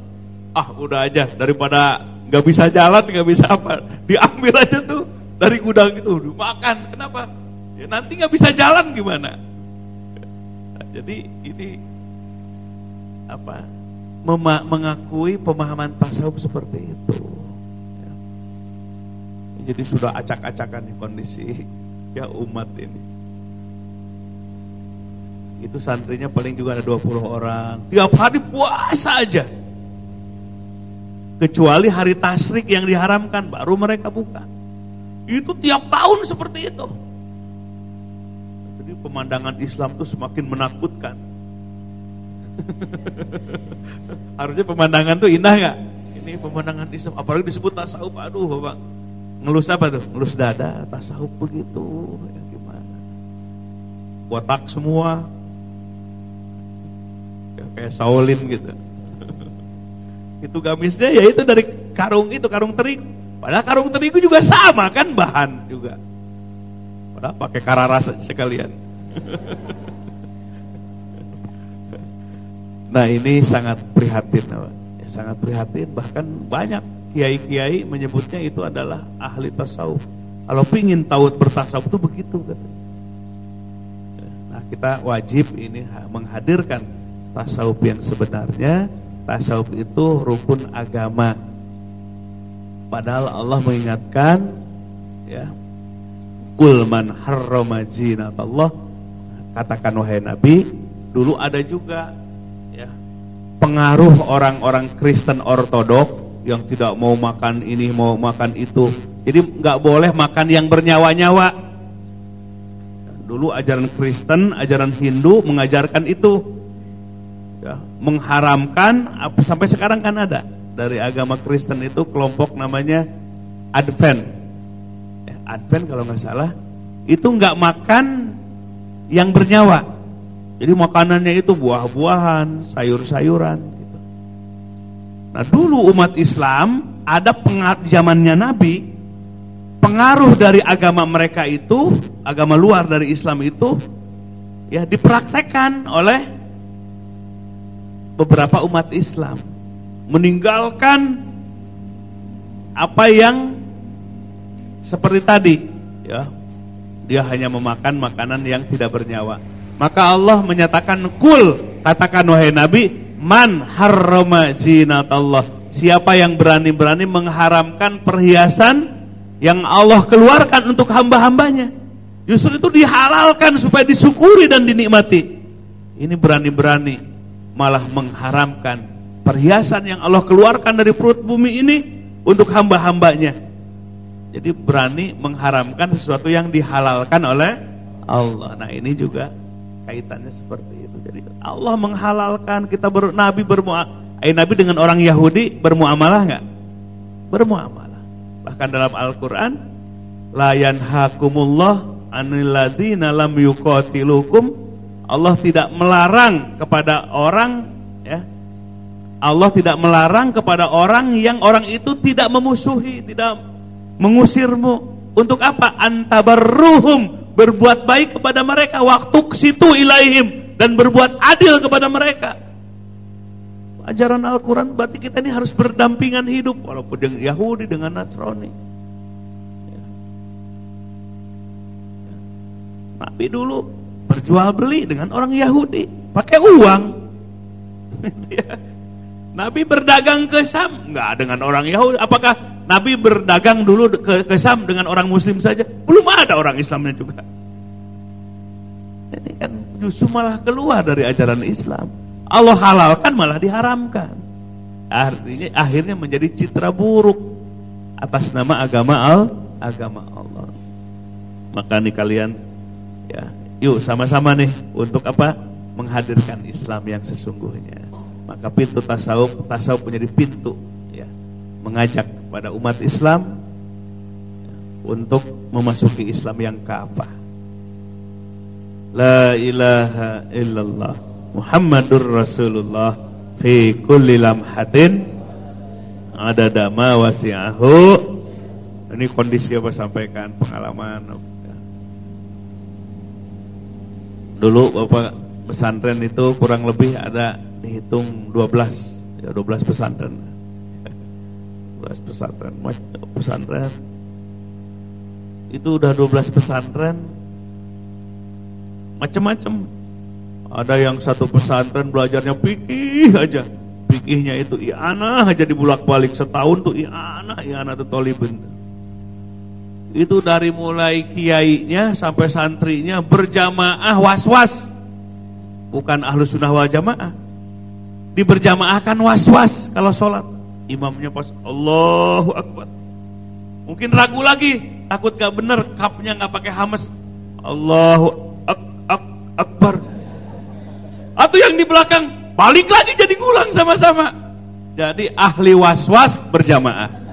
ah udah aja daripada nggak bisa jalan nggak bisa apa diambil aja tuh dari gudang itu dimakan kenapa ya nanti nggak bisa jalan gimana nah, jadi ini apa mengakui pemahaman tasawuf seperti itu ya. jadi sudah acak-acakan kondisi ya umat ini itu santrinya paling juga ada 20 orang. Tiap hari puasa aja. Kecuali hari tasrik yang diharamkan baru mereka buka. Itu tiap tahun seperti itu. Jadi pemandangan Islam itu semakin menakutkan. Harusnya pemandangan tuh indah nggak? Ini pemandangan Islam, apalagi disebut tasawuf. Aduh, Bapak. Ngelus apa tuh? Ngelus dada, tasawuf begitu. Ya gimana? Botak semua, kayak Saulin gitu. Itu gamisnya ya itu dari karung itu karung terigu. Padahal karung terigu juga sama kan bahan juga. Padahal pakai kararas sekalian. nah ini sangat prihatin, ya, sangat prihatin. Bahkan banyak kiai-kiai menyebutnya itu adalah ahli tasawuf. Kalau pingin tahu bertasawuf itu begitu. Nah kita wajib ini menghadirkan tasawuf yang sebenarnya tasawuf itu rukun agama. Padahal Allah mengingatkan ya kul man harrama Allah katakan wahai nabi dulu ada juga ya pengaruh orang-orang Kristen ortodok yang tidak mau makan ini mau makan itu. Jadi nggak boleh makan yang bernyawa-nyawa. Dulu ajaran Kristen ajaran Hindu mengajarkan itu ya, mengharamkan sampai sekarang kan ada dari agama Kristen itu kelompok namanya Advent. Ya, Advent kalau nggak salah itu nggak makan yang bernyawa. Jadi makanannya itu buah-buahan, sayur-sayuran. Gitu. Nah dulu umat Islam ada pengaruh zamannya Nabi, pengaruh dari agama mereka itu, agama luar dari Islam itu, ya dipraktekkan oleh beberapa umat Islam meninggalkan apa yang seperti tadi ya. Dia hanya memakan makanan yang tidak bernyawa. Maka Allah menyatakan kul katakan wahai nabi man harrama zinatallah. Siapa yang berani-berani mengharamkan perhiasan yang Allah keluarkan untuk hamba-hambanya? Justru itu dihalalkan supaya disyukuri dan dinikmati. Ini berani-berani malah mengharamkan perhiasan yang Allah keluarkan dari perut bumi ini untuk hamba-hambanya. Jadi berani mengharamkan sesuatu yang dihalalkan oleh Allah. Nah ini juga kaitannya seperti itu. Jadi Allah menghalalkan kita ber, Nabi bermuamalah. Eh, Nabi dengan orang Yahudi bermuamalah nggak? Bermuamalah. Bahkan dalam Al-Quran, layan hakumullah aniladina lam yukotilukum Allah tidak melarang kepada orang ya. Allah tidak melarang kepada orang yang orang itu tidak memusuhi, tidak mengusirmu. Untuk apa? Antabarruhum, berbuat baik kepada mereka waktu situ ilaihim dan berbuat adil kepada mereka. Ajaran Al-Quran berarti kita ini harus berdampingan hidup walaupun dengan Yahudi dengan Nasrani. Ya. Nabi dulu berjual beli dengan orang Yahudi pakai uang. Nabi berdagang ke Sam, nggak dengan orang Yahudi. Apakah Nabi berdagang dulu ke, ke Sam dengan orang Muslim saja? Belum ada orang Islamnya juga. Ini kan justru malah keluar dari ajaran Islam. Allah halalkan malah diharamkan. Artinya akhirnya menjadi citra buruk atas nama agama al agama Allah. Maka nih kalian ya, yuk sama-sama nih untuk apa? Menghadirkan Islam yang sesungguhnya. Maka pintu tasawuf, tasawuf menjadi pintu ya, mengajak pada umat Islam untuk memasuki Islam yang kafah. La ilaha illallah Muhammadur Rasulullah fi kulli lamhatin ada dama wasi'ahu ini kondisi apa sampaikan pengalaman dulu Bapak pesantren itu kurang lebih ada dihitung 12 ya 12 pesantren. 12 pesantren. Pesantren. Itu udah 12 pesantren. Macam-macam ada yang satu pesantren belajarnya pikih aja. Pikihnya itu iana aja dibulak-balik setahun tuh iana iana tuh tolibin itu dari mulai kiainya sampai santrinya berjamaah was-was bukan ahlu sunnah wal jamaah diberjamaahkan was-was kalau sholat. Imamnya pas Allahu Akbar. Mungkin ragu lagi, takut gak bener, kapnya gak pakai hamas. Allahu ak ak Akbar. Atau yang di belakang, balik lagi jadi ngulang sama-sama. Jadi ahli was-was berjamaah.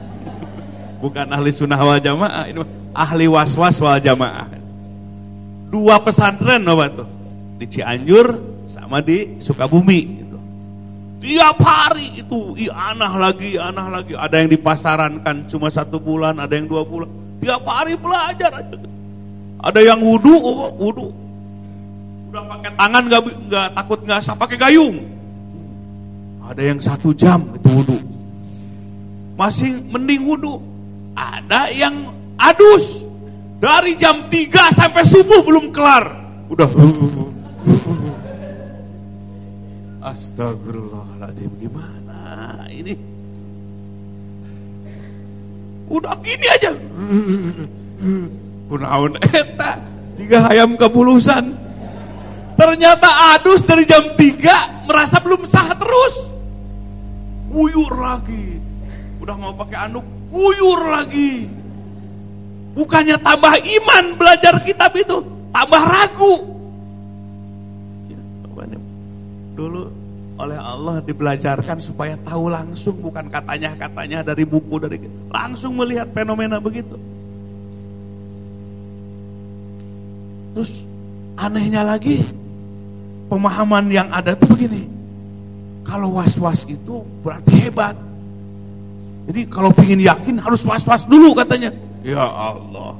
Bukan ahli sunnah wal jamaah, ini ahli was-was wal jamaah. Dua pesantren apa tuh? Di Cianjur sama di Sukabumi. Tiap hari itu anah lagi, anah lagi. Ada yang dipasarankan cuma satu bulan, ada yang dua bulan. Tiap hari belajar aja. Ada yang wudhu, wudhu. Udah pakai tangan nggak nggak takut nggak sah pakai gayung. Ada yang satu jam itu wudhu. Masih mending wudhu. Ada yang adus dari jam 3 sampai subuh belum kelar. Udah Astagfirullahaladzim gimana ini? Udah gini aja. Kunaun eta jika hayam kebulusan. Ternyata adus dari jam 3 merasa belum sah terus. Guyur lagi. Udah mau pakai anduk, guyur lagi. Bukannya tambah iman belajar kitab itu, tambah ragu. dulu oleh Allah dibelajarkan supaya tahu langsung bukan katanya-katanya dari buku dari langsung melihat fenomena begitu. Terus anehnya lagi pemahaman yang ada itu begini. Kalau was-was itu berarti hebat. Jadi kalau ingin yakin harus was-was dulu katanya. Ya Allah.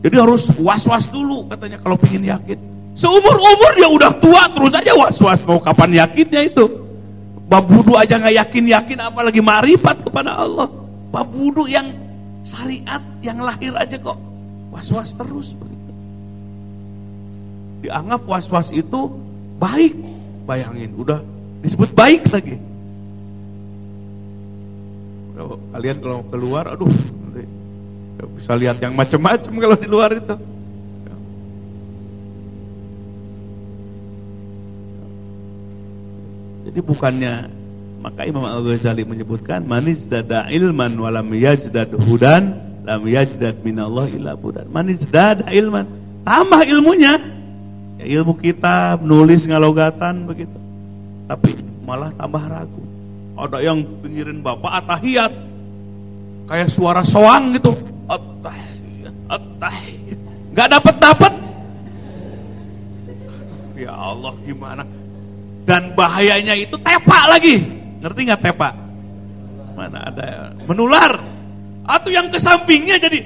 Jadi harus was-was dulu katanya kalau ingin yakin. Seumur-umur dia udah tua terus aja was-was mau kapan yakinnya itu. Bab wudu aja nggak yakin-yakin apalagi marifat kepada Allah. Bab wudu yang syariat yang lahir aja kok was-was terus begitu. Dianggap was-was itu baik. Bayangin udah disebut baik lagi. Kalian kalau keluar aduh bisa lihat yang macam-macam kalau di luar itu. Jadi bukannya maka Imam Al-Ghazali menyebutkan manis dada ilman walam yajdad hudan lam yajdad minallah illa budan. Manis dada ilman, tambah ilmunya. Ya, ilmu kita nulis ngalogatan begitu. Tapi malah tambah ragu. Ada yang pinggirin bapak atahiyat. Kayak suara soang gitu. Atahiyat, atahiyat. Gak dapat dapat. Ya Allah gimana? Dan bahayanya itu tepak lagi. Ngerti nggak tepak? Mana ada menular. Atau yang ke sampingnya jadi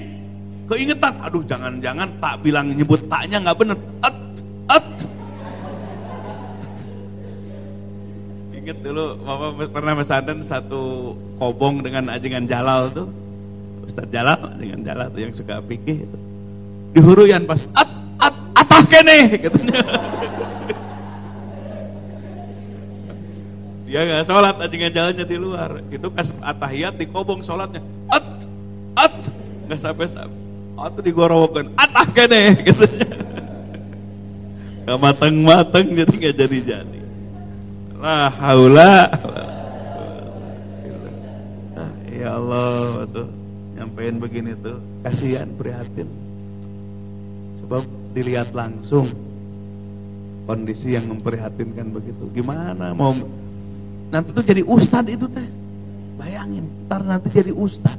keingetan. Aduh jangan-jangan tak bilang nyebut taknya nggak bener. At, at. Ingat dulu Bapak pernah pesantren satu kobong dengan ajengan Jalal tuh. Ustaz Jalal dengan Jalal tuh yang suka pikir itu. Dihuruyan pas at at atah kene katanya. Dia nggak sholat aja jalannya di luar. Itu kas atahiyat dikobong sholatnya. At, at, nggak sampai sampai. Atau digorowokan, atah kene gitu. Gak mateng-mateng jadi nggak jadi-jadi. La haula. Ah, ya Allah tuh nyampein begini tuh kasihan prihatin. Sebab dilihat langsung kondisi yang memprihatinkan begitu. Gimana mau nanti tuh jadi ustad itu teh. Bayangin, ntar nanti jadi ustad.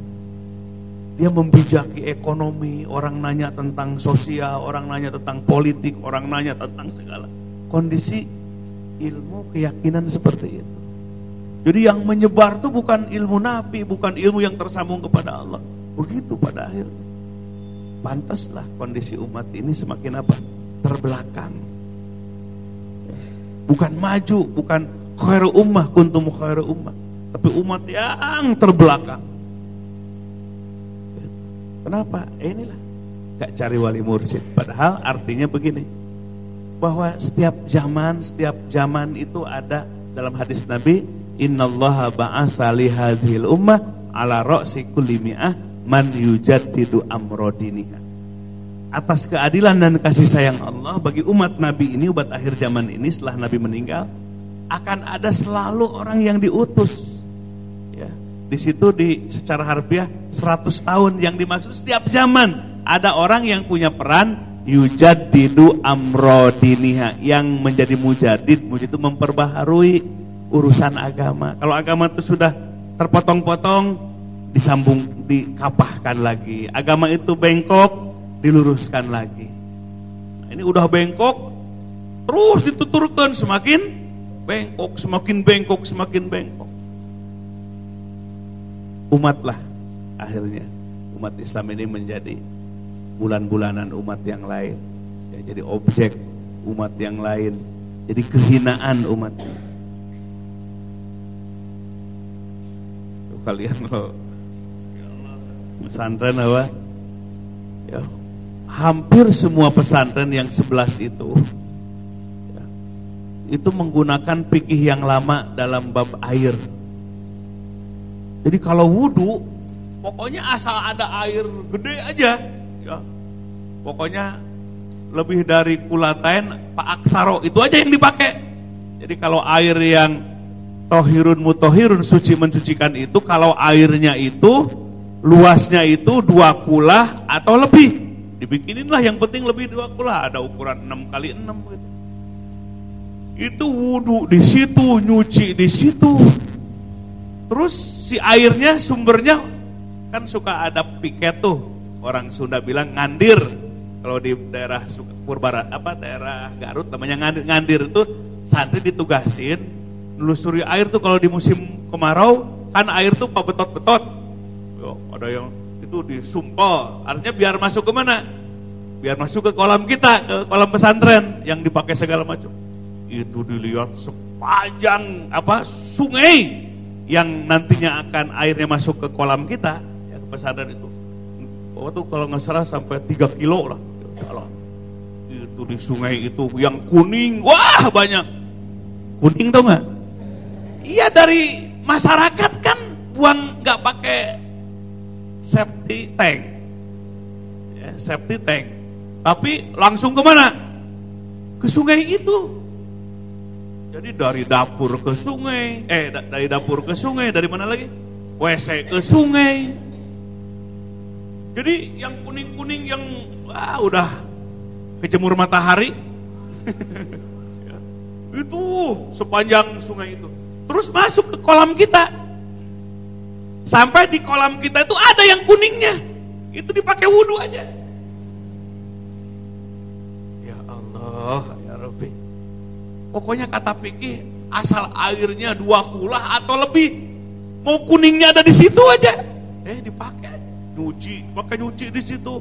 Dia membijaki ekonomi, orang nanya tentang sosial, orang nanya tentang politik, orang nanya tentang segala. Kondisi ilmu keyakinan seperti itu. Jadi yang menyebar itu bukan ilmu nabi, bukan ilmu yang tersambung kepada Allah. Begitu pada akhirnya. Pantaslah kondisi umat ini semakin apa? Terbelakang. Bukan maju, bukan khairu ummah kuntum khairu ummah. Tapi umat yang terbelakang. Kenapa? Eh, inilah gak cari wali mursyid. Padahal artinya begini. Bahwa setiap zaman, setiap zaman itu ada dalam hadis Nabi, innallaha ba'asa li hadhil ummah ala ra'si kulli mi'ah man yujaddidu amrodiniha. Atas keadilan dan kasih sayang Allah bagi umat Nabi ini, umat akhir zaman ini setelah Nabi meninggal, akan ada selalu orang yang diutus. Ya, di situ di secara harfiah 100 tahun yang dimaksud setiap zaman ada orang yang punya peran yujaddidu amrodiniha yang menjadi mujadid, mujadid itu memperbaharui urusan agama. Kalau agama itu sudah terpotong-potong, disambung, dikapahkan lagi. Agama itu bengkok, diluruskan lagi. Nah, ini udah bengkok, terus dituturkan semakin bengkok, semakin bengkok, semakin bengkok. Umatlah akhirnya umat Islam ini menjadi bulan-bulanan umat yang lain, ya, jadi objek umat yang lain, jadi kehinaan umat. Kalian loh, pesantren apa? Ya, hampir semua pesantren yang sebelas itu ya, itu menggunakan pikih yang lama dalam bab air. Jadi kalau wudhu, pokoknya asal ada air gede aja, ya. Pokoknya lebih dari kulatain Pak Aksaro itu aja yang dipakai. Jadi kalau air yang tohirun mutohirun suci mencucikan itu, kalau airnya itu luasnya itu dua kulah atau lebih Dibikinin yang penting lebih dua kula, ada ukuran 6 kali 6 gitu. Itu wudhu di situ, nyuci di situ. Terus si airnya sumbernya kan suka ada piket tuh. Orang Sunda bilang ngandir. Kalau di daerah Purbarat apa daerah Garut namanya ngandir, ngandir itu santri ditugasin nelusuri air tuh kalau di musim kemarau kan air tuh pak betot-betot. Ada yang itu disumpel. Artinya biar masuk ke mana? Biar masuk ke kolam kita, ke kolam pesantren yang dipakai segala macam. Itu dilihat sepanjang apa sungai yang nantinya akan airnya masuk ke kolam kita, ya ke pesantren itu. Tuh kalau nggak salah sampai 3 kilo lah. Itu di sungai itu yang kuning, wah banyak. Kuning tau nggak? Iya dari masyarakat kan buang nggak pakai safety tank. Ya, safety tank. Tapi langsung ke mana? Ke sungai itu. Jadi dari dapur ke sungai, eh dari dapur ke sungai, dari mana lagi? WC ke sungai. Jadi yang kuning-kuning yang wah, udah kecemur matahari. itu sepanjang sungai itu. Terus masuk ke kolam kita. Sampai di kolam kita itu ada yang kuningnya. Itu dipakai wudhu aja. Ya Allah, ya Rabbi. Pokoknya kata pikir asal airnya dua kulah atau lebih. Mau kuningnya ada di situ aja. Eh dipakai. Nyuci, pakai nyuci di situ.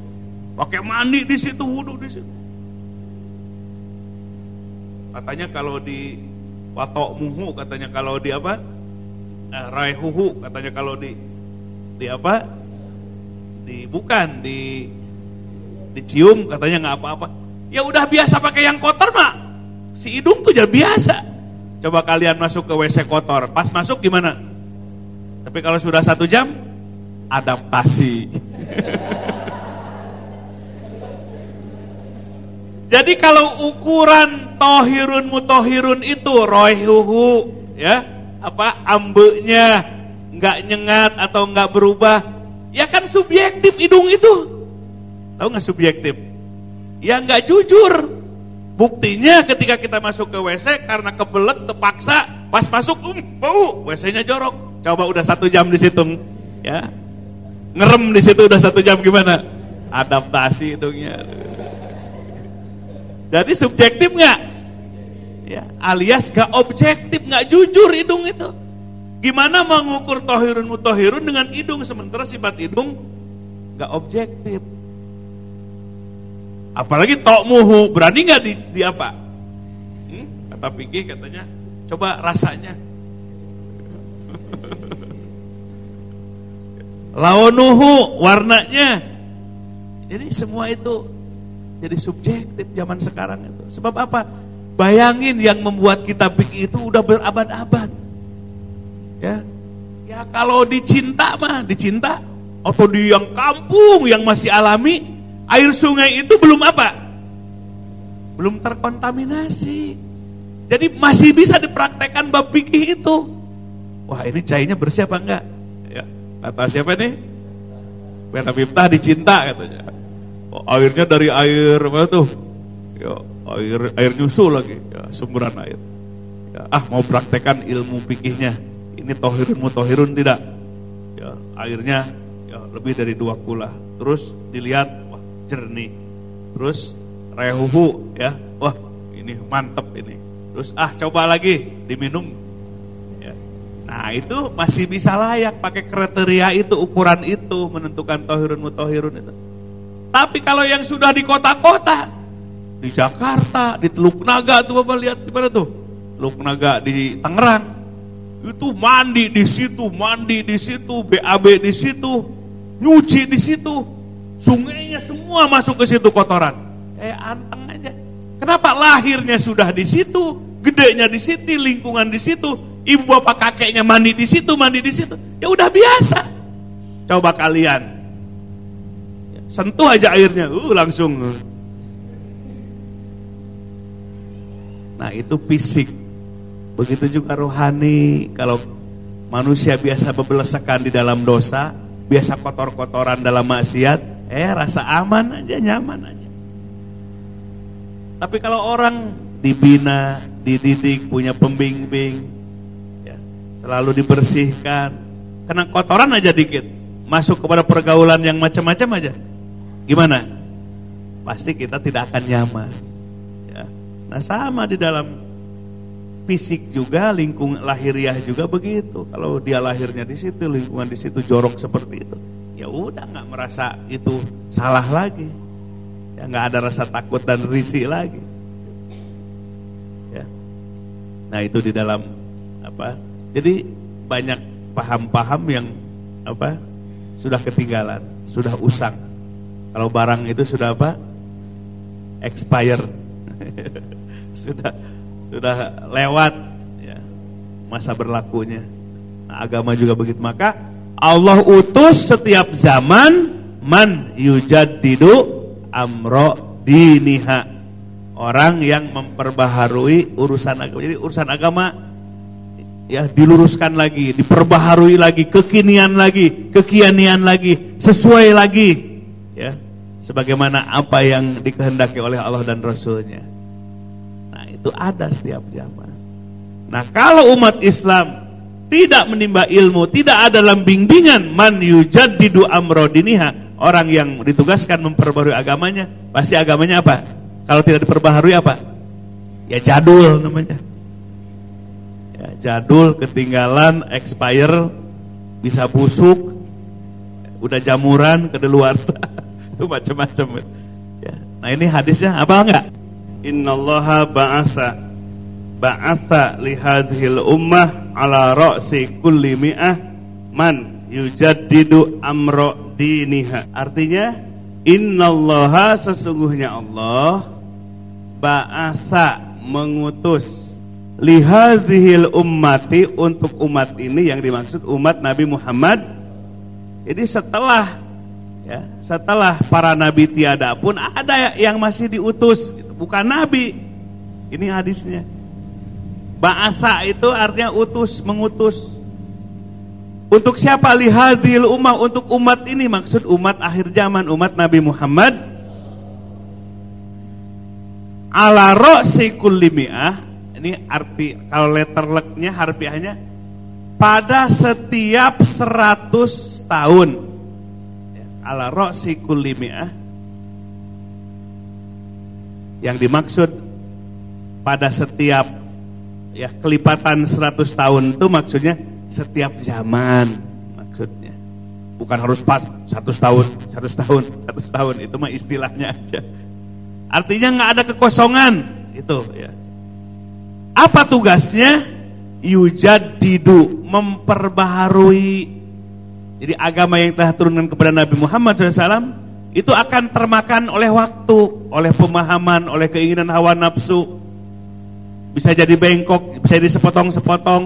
Pakai mandi di situ, wudhu di situ. Katanya kalau di watok muhu katanya kalau di apa eh, raihuhu katanya kalau di di apa di bukan di dicium katanya nggak apa-apa ya udah biasa pakai yang kotor mah si hidung tuh jadi biasa Coba kalian masuk ke WC kotor, pas masuk gimana? Tapi kalau sudah satu jam, adaptasi. Jadi kalau ukuran tohirun mutohirun itu roihuhu ya apa ambeknya nggak nyengat atau nggak berubah ya kan subjektif hidung itu tahu nggak subjektif ya nggak jujur Buktinya ketika kita masuk ke WC karena kebelet terpaksa pas masuk um, bau WC-nya jorok. Coba udah satu jam di situ ya. Ngerem di situ udah satu jam gimana? Adaptasi hidungnya. Jadi subjektif nggak? Ya, alias gak objektif, nggak jujur hidung itu. Gimana mengukur tohirun mutohirun dengan hidung sementara sifat hidung gak objektif. Apalagi muhu, berani nggak di, di apa? Hmm? Kata pikir katanya, coba rasanya. Laonuhu warnanya. Jadi semua itu jadi subjektif zaman sekarang itu. Sebab apa? Bayangin yang membuat kita pikir itu udah berabad-abad. Ya. Ya kalau dicinta mah, dicinta atau di yang kampung yang masih alami air sungai itu belum apa? Belum terkontaminasi. Jadi masih bisa dipraktekkan bab fikih itu. Wah ini cairnya bersih apa enggak? Kata siapa nih? Beta Miftah dicinta katanya. Oh, airnya dari air apa tuh? Ya, air air nyusul lagi, ya, sumberan air. Ya, ah mau praktekkan ilmu fikihnya. Ini tohirun mutohirun tidak? Ya, airnya ya, lebih dari dua kula. Terus dilihat jernih. Terus rehuhu ya, wah ini mantep ini. Terus ah coba lagi diminum. Nah itu masih bisa layak pakai kriteria itu, ukuran itu menentukan tohirun mutohirun itu. Tapi kalau yang sudah di kota-kota, di Jakarta, di Teluk Naga tuh bapak lihat di mana tuh? Teluk Naga di Tangerang. Itu mandi di situ, mandi di situ, BAB di situ, nyuci di situ, Sungainya semua masuk ke situ kotoran. Eh anteng aja. Kenapa lahirnya sudah di situ, gedenya di situ, lingkungan di situ, ibu bapak kakeknya mandi di situ, mandi di situ. Ya udah biasa. Coba kalian sentuh aja airnya, uh langsung. Nah itu fisik. Begitu juga rohani. Kalau manusia biasa bebelesakan di dalam dosa, biasa kotor-kotoran dalam maksiat, Eh rasa aman aja, nyaman aja. Tapi kalau orang dibina, dididik, punya pembimbing, ya, selalu dibersihkan, kena kotoran aja dikit, masuk kepada pergaulan yang macam-macam aja, gimana? Pasti kita tidak akan nyaman. Ya. Nah sama di dalam fisik juga, lingkungan lahiriah juga begitu. Kalau dia lahirnya di situ, lingkungan di situ jorok seperti itu ya udah nggak merasa itu salah lagi ya nggak ada rasa takut dan risih lagi nah itu di dalam apa jadi banyak paham-paham yang apa sudah ketinggalan sudah usang. Kalau barang itu sudah apa expire sudah sudah lewat ya masa berlakunya. Nah, agama juga begitu. Maka Allah utus setiap zaman man yujaddidu amro diniha. Orang yang memperbaharui urusan agama. Jadi urusan agama ya diluruskan lagi, diperbaharui lagi, kekinian lagi, kekianian lagi, sesuai lagi ya. Sebagaimana apa yang dikehendaki oleh Allah dan Rasulnya. Nah itu ada setiap zaman. Nah kalau umat Islam tidak menimba ilmu, tidak ada dalam bimbingan man yujaddidu amrodiniha, orang yang ditugaskan memperbarui agamanya, pasti agamanya apa? Kalau tidak diperbaharui apa? Ya jadul namanya. Ya, jadul, ketinggalan, expire, bisa busuk, udah jamuran, kedeluarsa, itu macam-macam. Ya. Nah ini hadisnya apa enggak? Innallaha ba'asa ba'atha lihadhil ummah ala ra'si kulli mi'ah man yujaddidu amro diniha. Artinya innallaha sesungguhnya Allah ba'atha mengutus lihazihil ummati untuk umat ini yang dimaksud umat Nabi Muhammad. Jadi setelah ya, setelah para nabi tiada pun ada yang masih diutus, bukan nabi. Ini hadisnya. Ba'asa itu artinya utus, mengutus. Untuk siapa lihazihil ummah? Untuk umat ini maksud umat akhir zaman, umat Nabi Muhammad. Ala ro'si kulli mi'ah ini arti kalau letter leknya harfiahnya pada setiap 100 tahun ala ro'si kulli yang dimaksud pada setiap ya kelipatan 100 tahun itu maksudnya setiap zaman maksudnya bukan harus pas 100 tahun 100 tahun 100 tahun itu mah istilahnya aja artinya nggak ada kekosongan itu ya apa tugasnya? Yujadidu, memperbaharui. Jadi agama yang telah turunkan kepada Nabi Muhammad SAW itu akan termakan oleh waktu, oleh pemahaman, oleh keinginan hawa nafsu. Bisa jadi bengkok, bisa jadi sepotong-sepotong,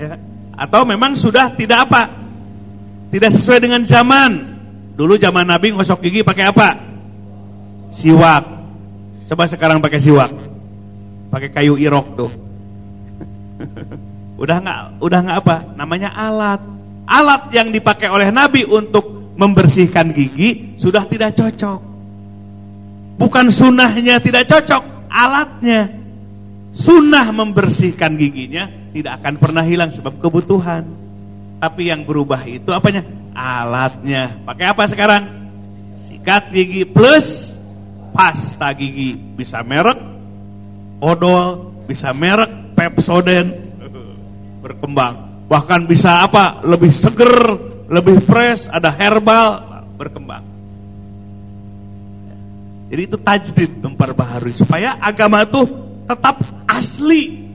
ya. Atau memang sudah tidak apa, tidak sesuai dengan zaman. Dulu zaman Nabi ngosok gigi pakai apa? Siwak. Coba sekarang pakai siwak pakai kayu irok tuh. udah nggak udah nggak apa? Namanya alat. Alat yang dipakai oleh Nabi untuk membersihkan gigi sudah tidak cocok. Bukan sunnahnya tidak cocok, alatnya. Sunnah membersihkan giginya tidak akan pernah hilang sebab kebutuhan. Tapi yang berubah itu apanya? Alatnya. Pakai apa sekarang? Sikat gigi plus pasta gigi. Bisa merek, odol, bisa merek Pepsodent berkembang. Bahkan bisa apa? Lebih seger, lebih fresh, ada herbal berkembang. Jadi itu tajdid memperbaharui supaya agama itu tetap asli.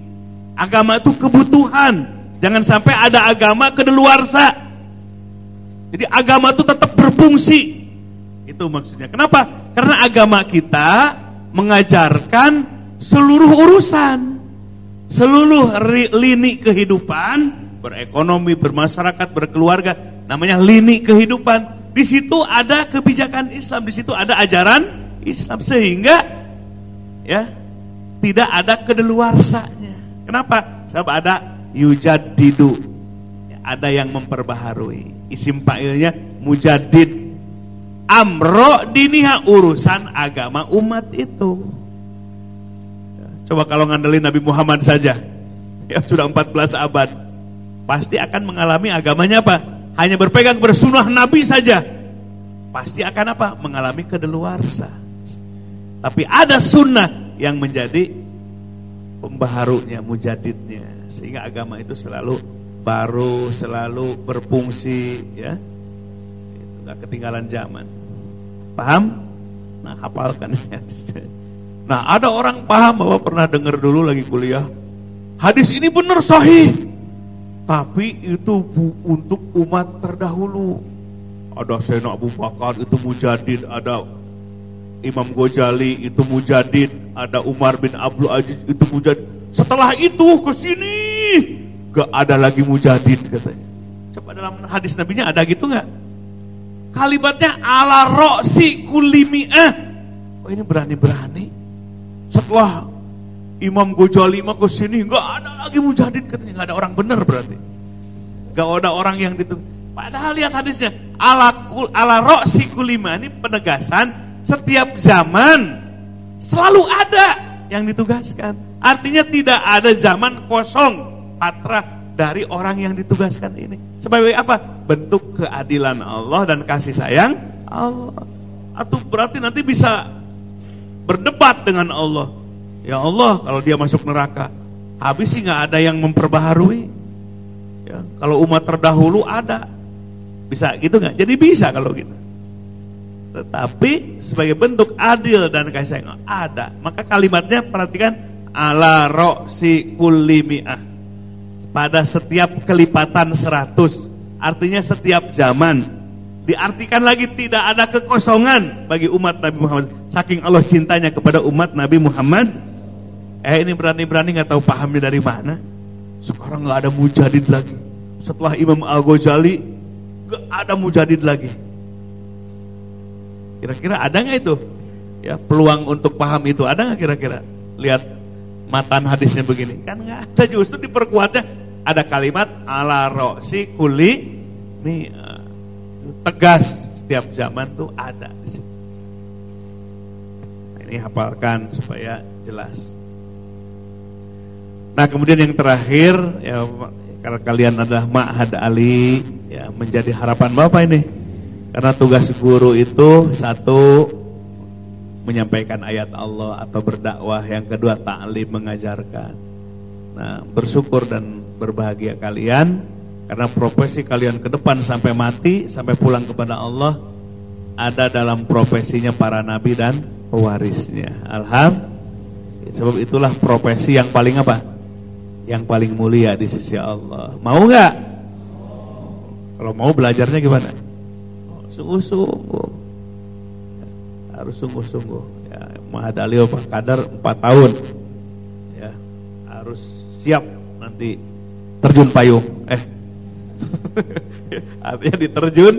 Agama itu kebutuhan. Jangan sampai ada agama kedeluarsa. Jadi agama itu tetap berfungsi. Itu maksudnya. Kenapa? Karena agama kita mengajarkan seluruh urusan, seluruh lini kehidupan, berekonomi, bermasyarakat, berkeluarga, namanya lini kehidupan. Di situ ada kebijakan Islam, di situ ada ajaran Islam sehingga ya tidak ada kedeluarsanya. Kenapa? Sebab ada yujad didu, ada yang memperbaharui. Isim fa'ilnya mujadid. Amro diniha urusan agama umat itu. Coba kalau ngandelin Nabi Muhammad saja yang sudah 14 abad pasti akan mengalami agamanya apa? Hanya berpegang bersunah Nabi saja pasti akan apa? Mengalami kedeluarsa. Tapi ada sunnah yang menjadi pembaharunya, mujadidnya sehingga agama itu selalu baru, selalu berfungsi ya. Itu gak ketinggalan zaman. Paham? Nah, hafalkan ya. Nah ada orang paham bahwa pernah dengar dulu lagi kuliah Hadis ini benar sahih Tapi itu bu, untuk umat terdahulu Ada Sayyidina Abu Bakar itu mujadid Ada Imam Ghazali itu mujadid Ada Umar bin Abdul Aziz itu mujadid Setelah itu ke sini Gak ada lagi mujadid katanya Coba dalam hadis nabinya ada gitu nggak? Kalimatnya ala roksi kulimi'ah Oh ini berani-berani setelah Imam Ghazali mah ke sini nggak ada lagi mujahidin katanya nggak ada orang benar berarti. Nggak ada orang yang itu. Padahal lihat hadisnya ala ala roksi kulima ini penegasan setiap zaman selalu ada yang ditugaskan. Artinya tidak ada zaman kosong patra dari orang yang ditugaskan ini. Sebagai apa? Bentuk keadilan Allah dan kasih sayang Allah. Atau berarti nanti bisa berdebat dengan Allah. Ya Allah, kalau dia masuk neraka, habis sih nggak ada yang memperbaharui. Ya, kalau umat terdahulu ada, bisa gitu nggak? Jadi bisa kalau gitu. Tetapi sebagai bentuk adil dan kasih sayang ada. Maka kalimatnya perhatikan ala roksi kulimiah. Pada setiap kelipatan seratus. Artinya setiap zaman Diartikan lagi tidak ada kekosongan bagi umat Nabi Muhammad. Saking Allah cintanya kepada umat Nabi Muhammad Eh ini berani-berani nggak tahu pahamnya dari mana. Sekarang nggak ada mujadid lagi. Setelah Imam Al Ghazali nggak ada mujadid lagi. Kira-kira ada nggak itu? Ya peluang untuk paham itu ada nggak kira-kira? Lihat matan hadisnya begini. Kan nggak ada justru diperkuatnya. Ada kalimat ala roksi kuli nih eh, tegas setiap zaman tuh ada nah, ini hafalkan supaya jelas. Nah kemudian yang terakhir ya karena kalian adalah Ma'had Ali ya menjadi harapan Bapak ini karena tugas guru itu satu menyampaikan ayat Allah atau berdakwah, yang kedua ta'lim mengajarkan. Nah, bersyukur dan berbahagia kalian karena profesi kalian ke depan sampai mati, sampai pulang kepada Allah ada dalam profesinya para nabi dan pewarisnya. Alhamdulillah. Sebab itulah profesi yang paling apa? Yang paling mulia di sisi Allah. Mau nggak? Kalau mau belajarnya gimana? Sungguh-sungguh. Harus sungguh-sungguh. Ya Mahadalio Pak Kadar 4 tahun. Ya harus siap nanti terjun payung. Eh. Artinya diterjun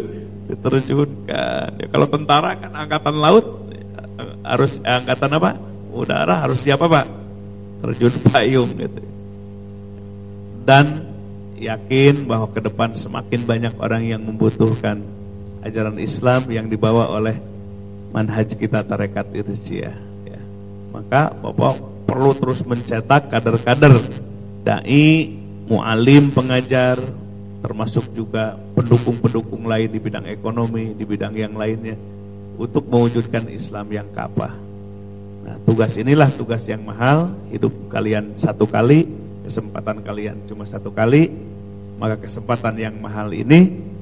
diterjunkan. Ya, kalau tentara kan angkatan laut harus eh, angkatan apa? Udara harus siap apa? Terjun payung gitu. Dan yakin bahwa ke depan semakin banyak orang yang membutuhkan ajaran Islam yang dibawa oleh manhaj kita tarekat irjiah ya. Maka Bapak perlu terus mencetak kader-kader dai, mualim, pengajar, termasuk juga pendukung-pendukung lain di bidang ekonomi, di bidang yang lainnya untuk mewujudkan Islam yang kapah. Nah, tugas inilah tugas yang mahal, hidup kalian satu kali, kesempatan kalian cuma satu kali, maka kesempatan yang mahal ini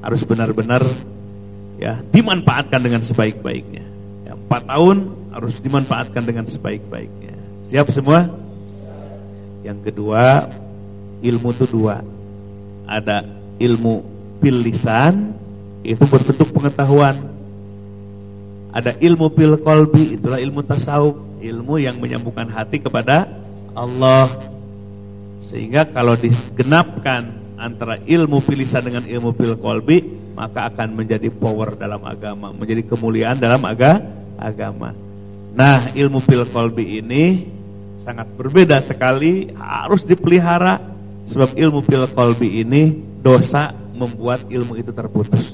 harus benar-benar ya dimanfaatkan dengan sebaik-baiknya. Ya, empat tahun harus dimanfaatkan dengan sebaik-baiknya. Siap semua? Yang kedua, ilmu itu dua. Ada ilmu pilisan, itu berbentuk pengetahuan. Ada ilmu pil kolbi, itulah ilmu tasawuf, ilmu yang menyambungkan hati kepada Allah. Sehingga kalau digenapkan antara ilmu pilisan dengan ilmu pil kolbi, maka akan menjadi power dalam agama, menjadi kemuliaan dalam aga, agama. Nah, ilmu fil kolbi ini sangat berbeda sekali, harus dipelihara sebab ilmu fil kolbi ini dosa membuat ilmu itu terputus.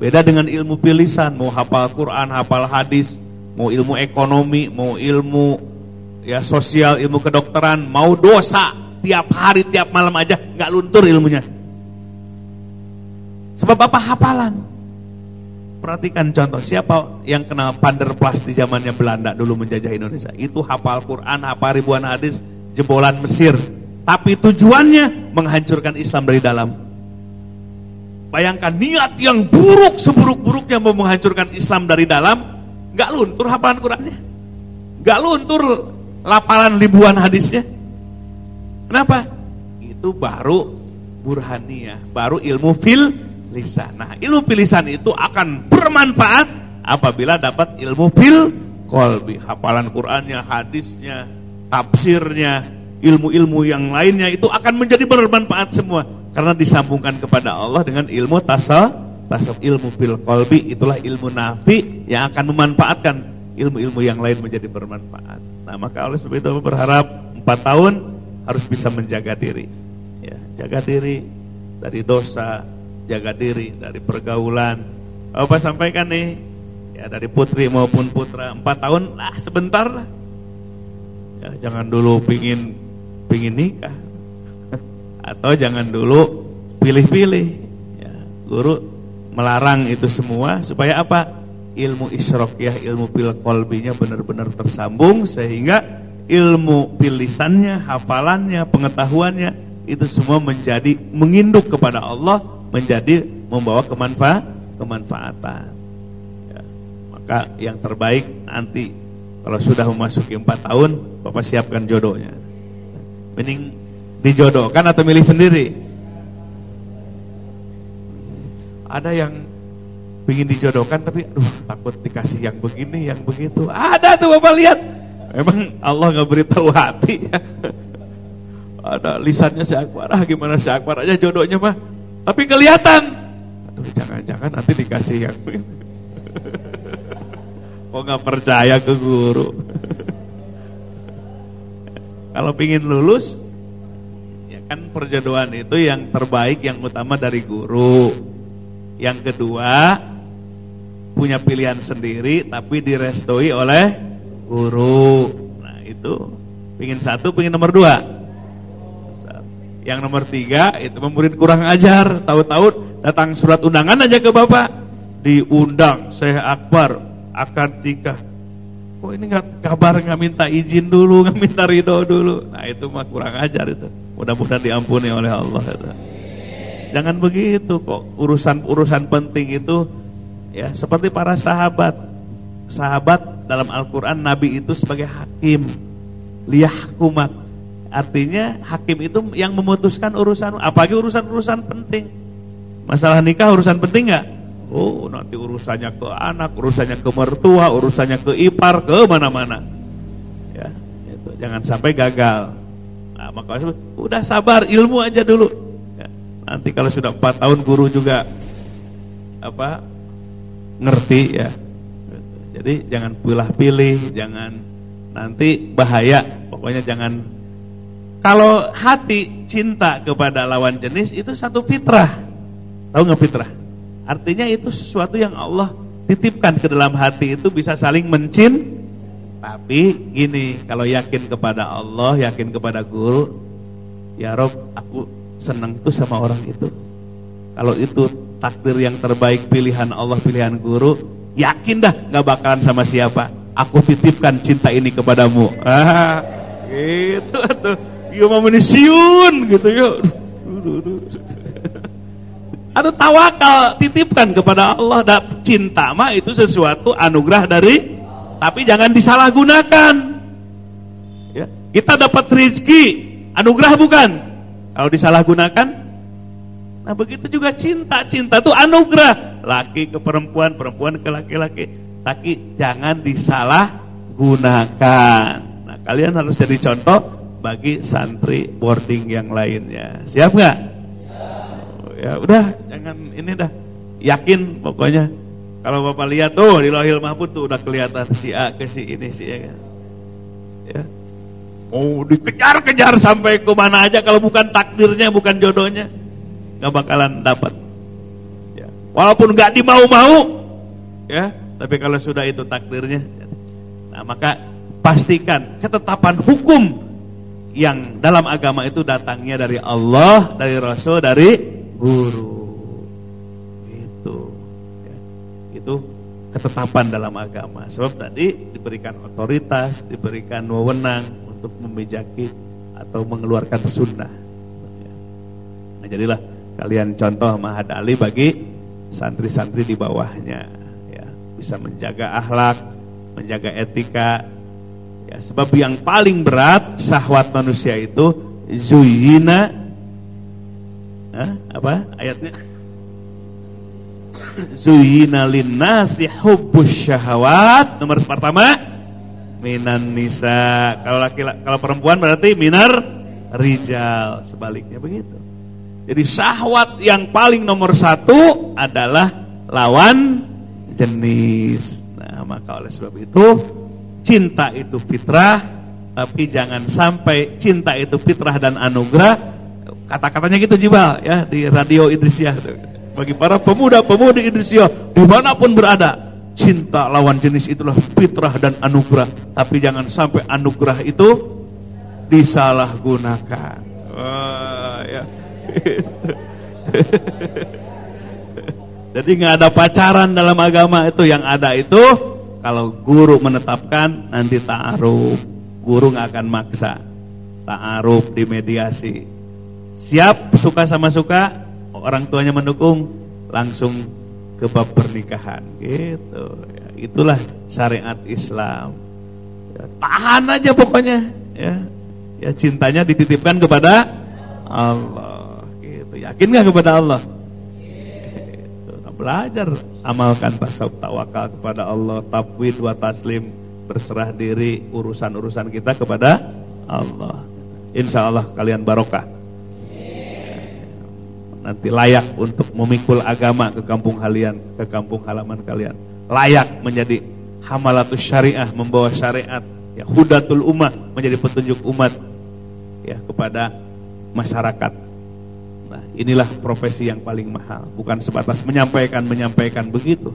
Beda dengan ilmu pilisan, mau hafal Quran, hafal hadis, mau ilmu ekonomi, mau ilmu ya sosial, ilmu kedokteran, mau dosa tiap hari, tiap malam aja nggak luntur ilmunya. Sebab apa hafalan? Perhatikan contoh siapa yang kenal Panderplas di zamannya Belanda dulu menjajah Indonesia. Itu hafal Quran, hafal ribuan hadis, jebolan Mesir. Tapi tujuannya menghancurkan Islam dari dalam. Bayangkan niat yang buruk seburuk-buruknya mau menghancurkan Islam dari dalam, nggak luntur hafalan Qurannya, nggak luntur lapalan ribuan hadisnya. Kenapa? Itu baru burhaniyah, baru ilmu fil lisan. Nah, ilmu pilisan itu akan bermanfaat apabila dapat ilmu fil kolbi, hafalan Qur'annya, hadisnya, tafsirnya, ilmu-ilmu yang lainnya itu akan menjadi bermanfaat semua karena disambungkan kepada Allah dengan ilmu tasawuf, tasawuf ilmu fil kolbi itulah ilmu nafi yang akan memanfaatkan ilmu-ilmu yang lain menjadi bermanfaat. Nah, maka oleh sebab itu berharap empat tahun harus bisa menjaga diri. Ya, jaga diri dari dosa, jaga diri dari pergaulan. Bapak sampaikan nih, ya dari putri maupun putra empat tahun, lah sebentar lah. Ya, jangan dulu pingin pingin nikah, atau jangan dulu pilih-pilih. Ya, guru melarang itu semua supaya apa? Ilmu ya ilmu pil kolbinya benar-benar tersambung sehingga ilmu pilisannya, hafalannya, pengetahuannya itu semua menjadi menginduk kepada Allah menjadi membawa kemanfa kemanfaatan. Ya, maka yang terbaik nanti kalau sudah memasuki empat tahun, bapak siapkan jodohnya. Mending dijodohkan atau milih sendiri. Ada yang ingin dijodohkan tapi aduh takut dikasih yang begini, yang begitu. Ada tuh bapak lihat. Emang Allah nggak beritahu hati ya? Ada lisannya si Akbar, ah gimana si Akbar aja jodohnya mah. Tapi kelihatan. Aduh jangan-jangan nanti dikasih yang Kok nggak percaya ke guru? Kalau pingin lulus, ya kan perjodohan itu yang terbaik, yang utama dari guru. Yang kedua, punya pilihan sendiri tapi direstui oleh guru. Nah itu, pingin satu, pingin nomor dua. Yang nomor tiga itu murid kurang ajar, tahu-tahu datang surat undangan aja ke bapak, diundang Syekh Akbar akan nikah kok ini nggak kabar nggak minta izin dulu, nggak minta ridho dulu. Nah itu mah kurang ajar itu. Mudah-mudahan diampuni oleh Allah. Itu. Jangan begitu kok. Urusan-urusan penting itu ya seperti para sahabat. Sahabat dalam Al-Quran Nabi itu sebagai hakim liyahkumak. Artinya hakim itu yang memutuskan urusan apalagi urusan-urusan penting. Masalah nikah urusan penting nggak? Oh, nanti urusannya ke anak, urusannya ke mertua, urusannya ke ipar, ke mana-mana. Ya, itu jangan sampai gagal. Nah, maka udah sabar, ilmu aja dulu. Ya, nanti kalau sudah empat tahun guru juga apa ngerti ya. Jadi jangan pilih-pilih, jangan nanti bahaya. Pokoknya jangan kalau hati cinta kepada lawan jenis itu satu fitrah. Tahu nggak fitrah? Artinya itu sesuatu yang Allah titipkan ke dalam hati itu bisa saling mencin. Tapi gini, kalau yakin kepada Allah, yakin kepada guru, ya Rob, aku senang tuh sama orang itu. Kalau itu takdir yang terbaik, pilihan Allah, pilihan guru, yakin dah nggak bakalan sama siapa. Aku titipkan cinta ini kepadamu. Ah, gitu tuh. Yo mau menisiun gitu yuk. Ada tawakal, titipkan kepada Allah. Dan cinta mah itu sesuatu anugerah dari, tapi jangan disalahgunakan. Ya. Kita dapat rezeki, anugerah bukan? Kalau disalahgunakan, nah begitu juga cinta. Cinta itu anugerah. Laki ke perempuan, perempuan ke laki-laki. Tapi jangan disalahgunakan. Nah kalian harus jadi contoh bagi santri boarding yang lainnya. Siap nggak? Ya udah, jangan ini dah. Yakin pokoknya. Kalau Bapak lihat tuh di Lohil Mahfud tuh udah kelihatan si A ke si ini si A. Ya. Mau dikejar-kejar sampai ke mana aja kalau bukan takdirnya, bukan jodohnya, nggak bakalan dapat. Ya. Walaupun nggak dimau-mau, ya, tapi kalau sudah itu takdirnya, nah maka pastikan ketetapan hukum yang dalam agama itu datangnya dari Allah, dari Rasul, dari guru. Itu ya. Itu ketetapan dalam agama. Sebab tadi diberikan otoritas, diberikan wewenang untuk memijaki atau mengeluarkan sunnah. Ya. Nah, jadilah kalian contoh Mahad Ali bagi santri-santri di bawahnya ya, bisa menjaga akhlak, menjaga etika. Ya, sebab yang paling berat syahwat manusia itu zuyina Hah? Apa ayatnya? Zuyina linnasi hubbus syahawat. Nomor pertama minan nisa. Kalau laki kalau perempuan berarti minar rijal. Sebaliknya begitu. Jadi syahwat yang paling nomor satu adalah lawan jenis. Nah, maka oleh sebab itu cinta itu fitrah, tapi jangan sampai cinta itu fitrah dan anugerah Kata-katanya gitu Jibal ya di radio Idrisiah. Bagi para pemuda-pemudi Idrisiah di mana pun berada, cinta lawan jenis itulah fitrah dan anugerah. Tapi jangan sampai anugerah itu disalahgunakan. Wah, ya. Jadi nggak ada pacaran dalam agama itu. Yang ada itu kalau guru menetapkan nanti ta'aruf. Guru nggak akan maksa. Ta'aruf dimediasi siap suka sama suka orang tuanya mendukung langsung ke bab pernikahan gitu ya, itulah syariat Islam ya, tahan aja pokoknya ya ya cintanya dititipkan kepada Allah yakin nggak kepada Allah belajar amalkan tasawuf tawakal kepada Allah tafwid wa taslim berserah diri urusan-urusan kita kepada Allah. Insya Allah kalian barokah. Nanti layak untuk memikul agama ke kampung kalian, ke kampung halaman kalian. Layak menjadi hamalatus syariah, membawa syariat, ya hudatul umat, menjadi petunjuk umat ya kepada masyarakat. Inilah profesi yang paling mahal, bukan sebatas menyampaikan menyampaikan begitu,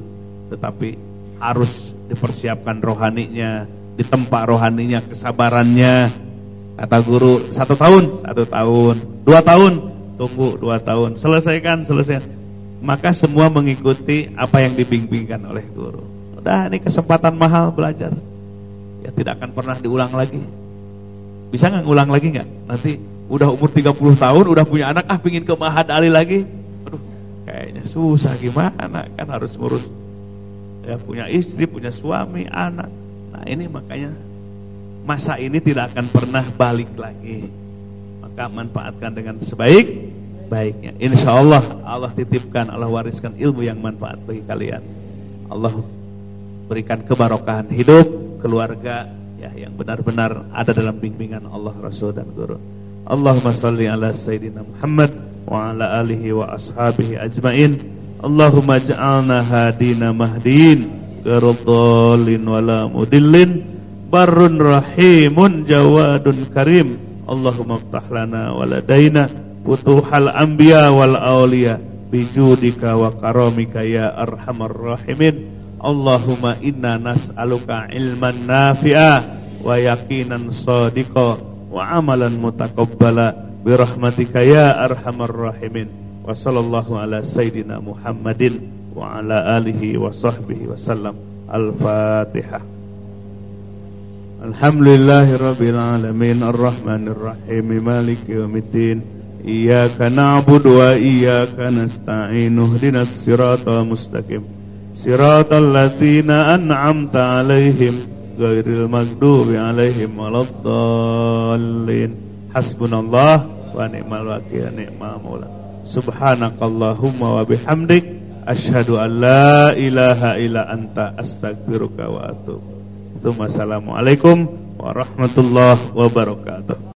tetapi harus dipersiapkan rohaninya, ditempa rohaninya, kesabarannya. Kata guru satu tahun, satu tahun, dua tahun, tunggu dua tahun, selesaikan, selesai. Maka semua mengikuti apa yang dibimbingkan oleh guru. Udah ini kesempatan mahal belajar. Ya tidak akan pernah diulang lagi. Bisa nggak ngulang lagi nggak? Nanti udah umur 30 tahun, udah punya anak, ah pingin ke Mahad Ali lagi. Aduh, kayaknya susah gimana kan harus ngurus ya punya istri, punya suami, anak. Nah ini makanya masa ini tidak akan pernah balik lagi. Maka manfaatkan dengan sebaik baiknya. Insya Allah Allah titipkan, Allah wariskan ilmu yang manfaat bagi kalian. Allah berikan kebarokahan hidup, keluarga ya yang benar-benar ada dalam bimbingan Allah Rasul dan Guru. Allahumma salli ala Sayyidina Muhammad wa ala alihi wa ashabihi ajmain. Allahumma ja'alna hadina mahdin Garadhalin wala mudillin Barun rahimun jawadun karim. Allahumma ftah lana waladaina Futuhal anbiya wal awliya Bijudika wa karamika ya arhamar rahimin. Allahumma inna nas'aluka ilman nafi'ah Wa yakinan sadiqa Wa amalan mutakabbala Birahmatika ya arhamar rahimin. Wa sallallahu ala sayyidina Muhammadin wa ala alihi wa sahbihi wa sallam. Al-fatihah. Alhamdulillahi rabbil alamin arrahmanir rahim maliki yaumiddin iyyaka na'budu wa iyyaka nasta'in ihdinas siratal mustaqim. Siratal ladzina an'amta 'alaihim ghairil maghdubi 'alaihim waladdallin hasbunallah wa ni'mal wakil ni'mal maula Subhanakallahumma wa bihamdik asyhadu an la ilaha illa anta astaghfiruka wa atubu. Assalamualaikum warahmatullahi wabarakatuh.